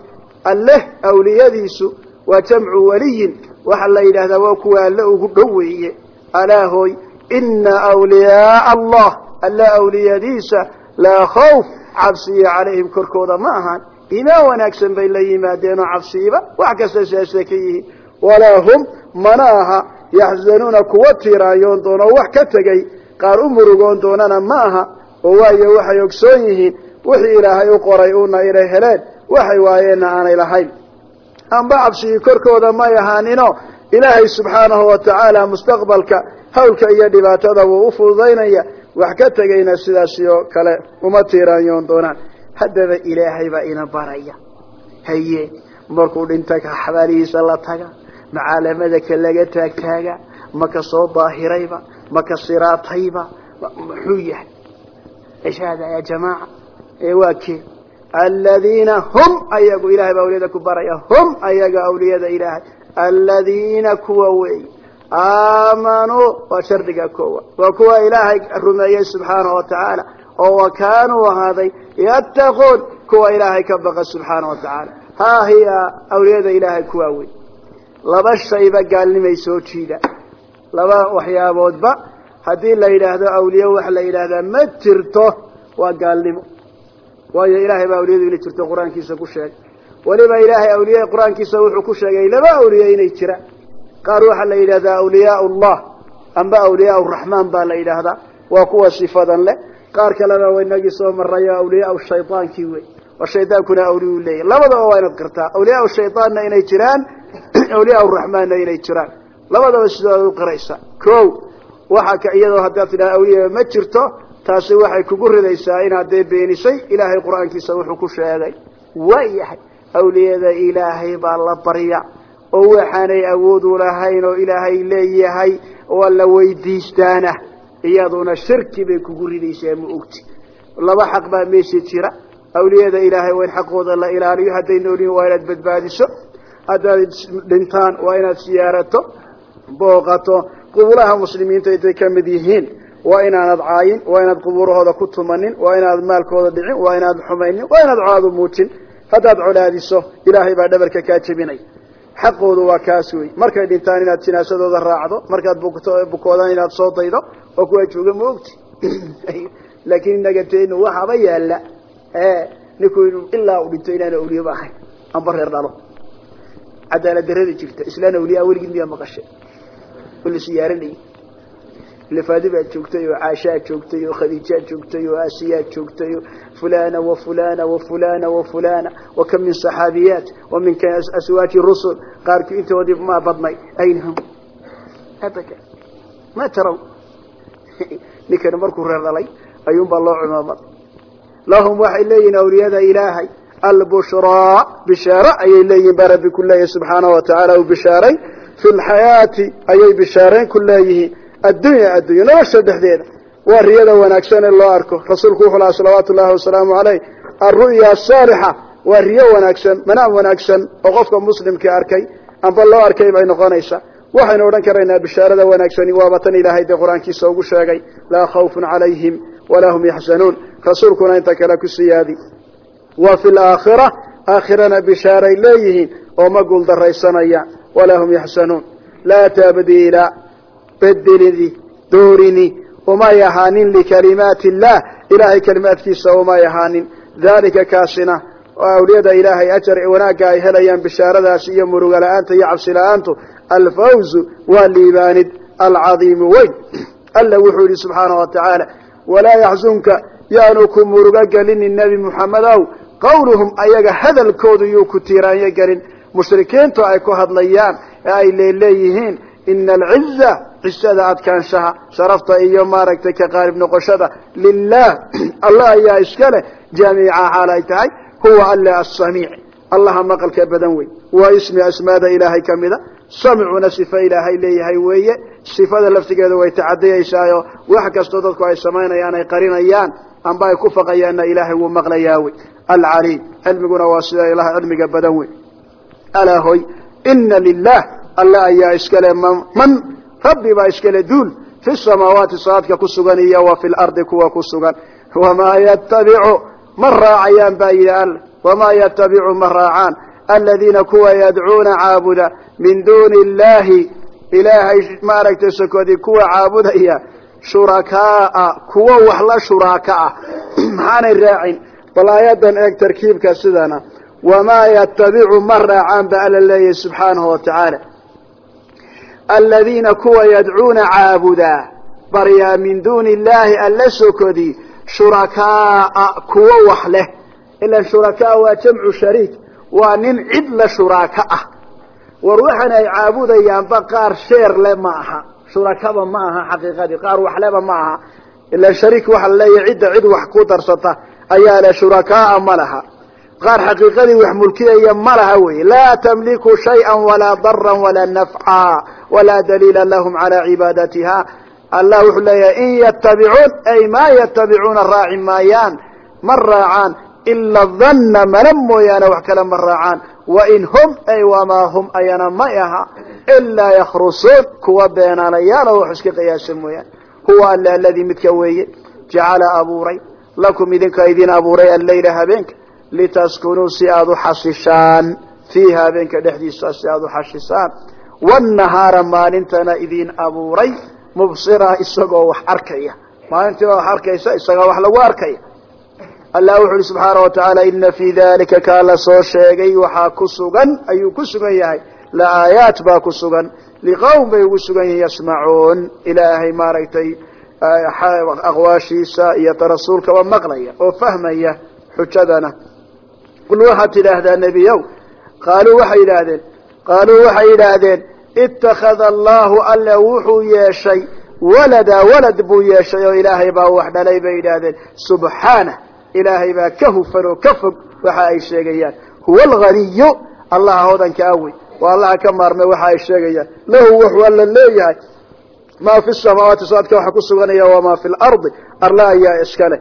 [SPEAKER 2] alleh awliyadiisu waa jamcu waliyin. Waxaa la yidhahdaa waa kuwa alle ugu dhow weeye. Alaahoy ina awliyaaa allah alle awliyadiisa laa khawf cabsiya calayhim korkooda ma ahaan imaan wanaagsan bay la yimaadeen oo cabsiiba wax kasta saasay ka yihiin. Walaa hum mana aha yaxzanuuna kuwa tiiraayoon doona oo wax ka tegay qaar u murugoon doonana ma aha oo waayo waxay ogsoon yihiin wixii ilaahay u qoray una inay heleen waxay waayeenna aanay lahayn. Amba cabsigii korkooda may ahaanino ilaahay subxaanahu watacaala mustaqbalka hawlka iyo dhibaatada wuu u fududaynaya wax ka tegayna sidaasi oo kale uma tiiraanyoon doonaan. Haddaba ilaahay baa ina baraya. Haye markuu dhinta xabaalihiisa la taga macaalamada ka laga taagtaaga maka soo daahirayba maka siraatayba muxuu yahay. Ishaada ya jamaaca ee waa kee? Aladiina hum ayagu ilahay baa awliyada ku baraya hum ayaga awliyada ilaahay. Aladiina kuwa weey aamanuu waa shardiga koowa waa kuwa ilaahay rumeeyey subxaana wa tacaala oo wakaanuu ahaaday yattaquun kuwa ilaahay ka baqa subxaana wa tacaala. Haahiya awliyada ilaahay kuwaa wey laba shayba gaalnimaysoo jiida. Laba waxyaaboodba haddii la yidhaahdo awliya waxa la yidhaahdaa ma jirto waa gaalnimo. Waayo ilaahay baa awliyadu inay jirto qur'aankiisa ku sheegay. Weliba ilaahay awliya qur'aankiisa wuxuu ku sheegay laba awliya inay jiraan qaar waxaa la yidhahdaa awliyaa ullah amba awliyaa uraxmaan baa la yidhaahdaa. Waa kuwa sifadan leh. Qaar kalena waynagii soo marayo awliyaa shaydaankii wey washaydankuna awliyu leeyahy labadaba waa inaad gartaa. Awliyaa shaydaanna inay jiraan awliyaa raxmaanna inay jiraan. Labadaba sidood u qiraysa ko waxaa ka iyadoo haddaad tidhaha awliyaa ma jirto taasi waxay kugu ridaysaa inaad dee beenisay ilaahay qur'aankiisa wuxuu ku sheegay. Waayahay awliyada ilaahay baa la barya. Oo waxaanay awoodu lahayn oo ilaahay leeyahay waa la weydiistaana. Iyaduna shirki bay kugu ridaysee ma laba xaq baa jira awliyada ilaahay waa in xaqooda la ilaaliyo. Hadday noolyihin waa inaad badbaadiso. Haddaad dhintaan waa inaad siyaarato booqato. Qubulaha muslimiinta intay ka mid yihiin waa inaanad caayin waa inaad qubuurahooda ku tumanin waa inaad maalkooda dhicin waa inaad xumaynin waa inaad colaadu muujin haddaad colaadiso ilaahay baa dhabarka kaa jebinay. Xaqoodu waa kaas wey markay dhintaan inaad jinaasadooda raacdo markaad bukoodaan inaad soo daydo oo kuwaa jooga ma ogti? Laakiin inaga teenu waxaaba yaalla ninku ilaa uu dhinto inaan awliyaba ahayn amba reer dhalo. Cadaalad darada jirta islaan awliyaa weligid miyaa maqashay la siyaaranayay? Lafaadibaad joogtay oo caashaad joogtay oo khadiijaad joogtay oo aasiyaad joogtay oo fulana wa fulana wa fulana wa fulana wa kam min saxaabiyaat? Wa min aswaaji rusul? Qaarkii intoodii ma badnay lahum waxay leeyihiin awliyada ilaahay. Albushraa bishaaro ayay leeyihiin baa rabbi ku leeyahay subxaanahu watacaala u bishaaray fi lxayaati ayay bishaareen ku leeyihiin addunya addunya nolosha dhexdeeda waa riyada wanaagsan ee loo arko. Rasuulku wuxuu lahaa salawaatu ullahi wasalaamu caleyh alru'ya asaalixa waa riyo wanaagsan manaam wanaagsan oo qofka muslimkii arkay amba loo arkay bay noqonaysaa. Waxaynu odhan karaynaa bishaarada wanaagsani waaba tan ilaahay dee qur'aankiisa ugu sheegay laa khawfun calayhim walaa hum yaxzanuun rasuulkuna inta kale ku siyaadi wa fi laakhira aakhirana bishaaray leeyihiin oo ma guuldaraysanayaan walaa hum yaxsanuun laa tabdiila bedelini doorini umay ahaanin likalimaati illah ilaahay kalimaadkiisa umay ahaanin. Dalika kaasina awliyada ilaahay ajar wanaagga ay helayaan bishaaradaasi iyo muruga la'aanta iyo cabsi la'aantu alfawzu waa liibaanid alcadiimu weyn. Alla wuxuu yihi subxaanahu watacaala walaa yaxzunka yaanu ku murugo gelinin nebi muxamedow qawluhum ayaga hadalkoodu yuu ku tiiraanyo gelin. Mushrikiintu ay ku hadlayaan ee ay leeleeyihiin ina alciza cisada adkaanshaha sharafta iyo maaragtay ka qaalib noqoshada lilah allah ayaa iska leh jaamiica xaal ay tahay huwa alle asamiic allaha maqalka badan wey waa ismi asmaada ilaahay ka mida. Samcuna sifa ilaahay leeyahay weeye. Sifada laftigeeda way tacadiyaysaayo wax kastoo dadku ay samaynayaan ay qarinayaan amba ay ku faqayaanna ilaahay wuu maqlayaa wey. Alcaliim cilmiguna waa sida ilaha cilmiga badan wey. Alaa hoy ina lilah alla ayaa iskale man rabbi baa iskale duul fi samaawaati salaadka ku sugan iyo wa fi lardi kuwa ku sugan. Wamaa yatabicu ma raacayaan baa yidhi alla wamaa yatabicu ma raacaan. Aladiina kuwa yadcuuna caabuda min duuni illahi ilaahay maaragtay sokodii kuwa caabudaya shurakaaa kuwo wax la shuraaka ah. Maxaanay raacin? Bal aayadan eeg tarkiibka sidana. Wamaa yatabicu ma raacaan ba alla leeyahay subxaanahu watacaala aladiina kuwa yadcuuna caabudaa baryaa min duuni illaahi alla sokodii shurakaaa kuwo wax leh. Ilan shurakaa waa jamcu shariik waa nin cid la shuraaka ah. War waxan ay caabudayaanba qaar sheer le ma aha shurakaba ma aha xaqiiqadii qaar waxleba ma aha. Ila shariik waxa la leeyahay cidda cid wax ku darsata ayaa le shurakaaa ma laha. Qaar xaqiiqadii wax mulkiyaya ma laha wey laa tamliku shayئa walaa dara walaa nafca walaa daliila lahum calى cibaadatiha. Allah wuxuu leeyahay in yatabicuun ay ma yatabicuuna raaci maayaan. Ma raacaan. Ila dhanna mana mooyaane wax kale ma raacaan wain hum ay wamaa hum ayana may aha ilaa yakhrusuun kuwa beenaalayaal oo wax iska qiyaasa mooyaane. Huwa alle aladii midka weeye jacala abuuray lakum idinka idin abuuray alleyla habeenka litaskunuu si aada u xasishaan fiiha habeenka dhexdiisa si aada u xashisaan wanahaara maalintana idin abuuray mubsira isagoo wax arkaya. Maalintii wax arkaysa isagoo wax lagu arkaya allah wuxu uhi subxaana wa tacaala ina fii dalika kaa la soo sheegay waxaa ku sugan ayuu ku sugan yahay. La aayaat baa ku sugan. Liqowm bay ugu sugan yihiin yasmacuun ilaahay maaragtay aqwaashiisa iyo rasuulkaba maqlaya oo fahmaya xujadana. Qul waxaad tidhaahdaa nebiyow qaaluu waxay yidhaahdeen qaaluu waxay yidhaahdeen ittakhada allahu alle wuxuu yeeshay walada walad buu yeeshay oo ilaahay baa wax dhalay bay yidhaahdeen. Subxaanah ilaahay baa ka hufan oo ka fog waxa ay sheegayaan. Huwa alghaniyu allaha hodanka awey waa allaha ka maarmay waxa ay sheegayaan. Lahu wuxuu alla leeyahay. Maa fi samaawaati saadka waxa ku suganaya wamaa fi lardi arla ayaa iskale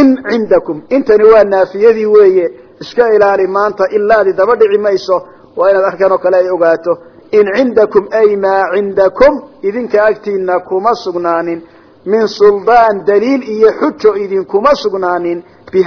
[SPEAKER 2] in cindakum intani waa naafiyadii weeye. Iska ilaali maanta ilaadi daba dhici mayso. Waa inaad arkan oo kale ay ogaato. In cindakum ay maa cindakum idinka agtiina kuma sugnaanin min suldaan daliil iyo xujo idinkuma sugnaanin. Bi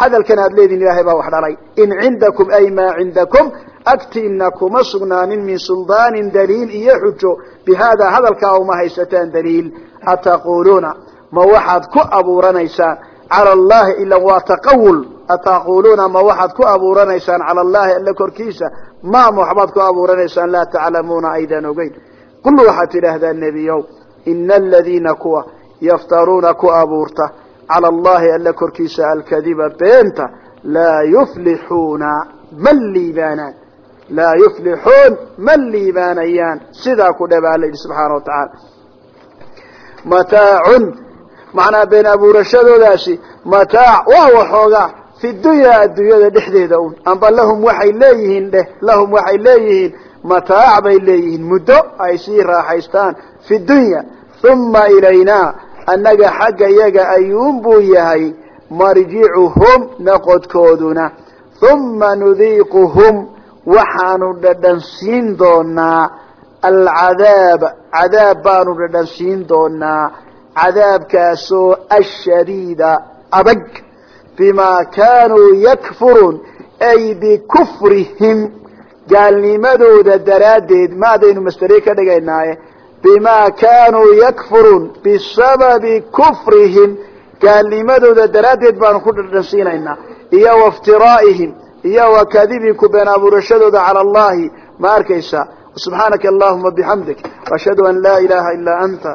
[SPEAKER 2] hadalkan aad leedihin ilaahay baa wax dhalay. In cindakum ay maa cindakum agtiina kuma sugnaanin min suldaanin daliil iyo xujo. Bi haada hadalkaa uma haysataan daliil. Ataquluuna ma waxaad ku abuuranaysaan cala allahi ila waa taqawul. Ataquluuna ma waxaad ku abuuranaysaan cala allahi alla korkiisa. Maama waxbaad ku abuuranaysaan laa taclamuuna aydan ogeyn. Qul waxaad tidhaahdaa nebiyow ina aladiina kuwa yaftaruuna ku abuurta cala allahi alla korkiisa alkadiba beenta laa yuflixuuna ma liibaanaan laa yuflixuun ma liibaanayaan sidaa ku dhe baa la yidhi subxaana wa tacaala mataacun macnaa been abuurashadoodaasi mataac waa waxoogaa fi dunyaa adduunyada dhexdeeda un amba lahum waxay leeyihiin dheh lahum waxay leeyihiin mataac bay leeyihiin muddo ay sii raaxaystaan fi dunya uma ilaynaa annaga xagga yaga ayuun buu yahay marjicuhum noqodkooduna uma nudiiquhum waxaanu dhadhansiin doonaa alcadaab cadaab baanu dhadhansiin doonaa cadaabkaasoo ashadiida adag bimaa kaanuu yakfuruun ay bikufrihim gaalnimadooda daraaddeed maadaynu masdere ka dhigaynaaye bimaa kaanuu yakfuruun bisababi kufrihim gaalnimadooda daraaddeed baanu ku dhadhansiinaynaa iyo waftiraa'ihim iyo wa kadibiku been abuurashadooda cala allahi ma arkaysa subxaanaka allahuma bixamdik ashhadu an laa ilaha ilaa anta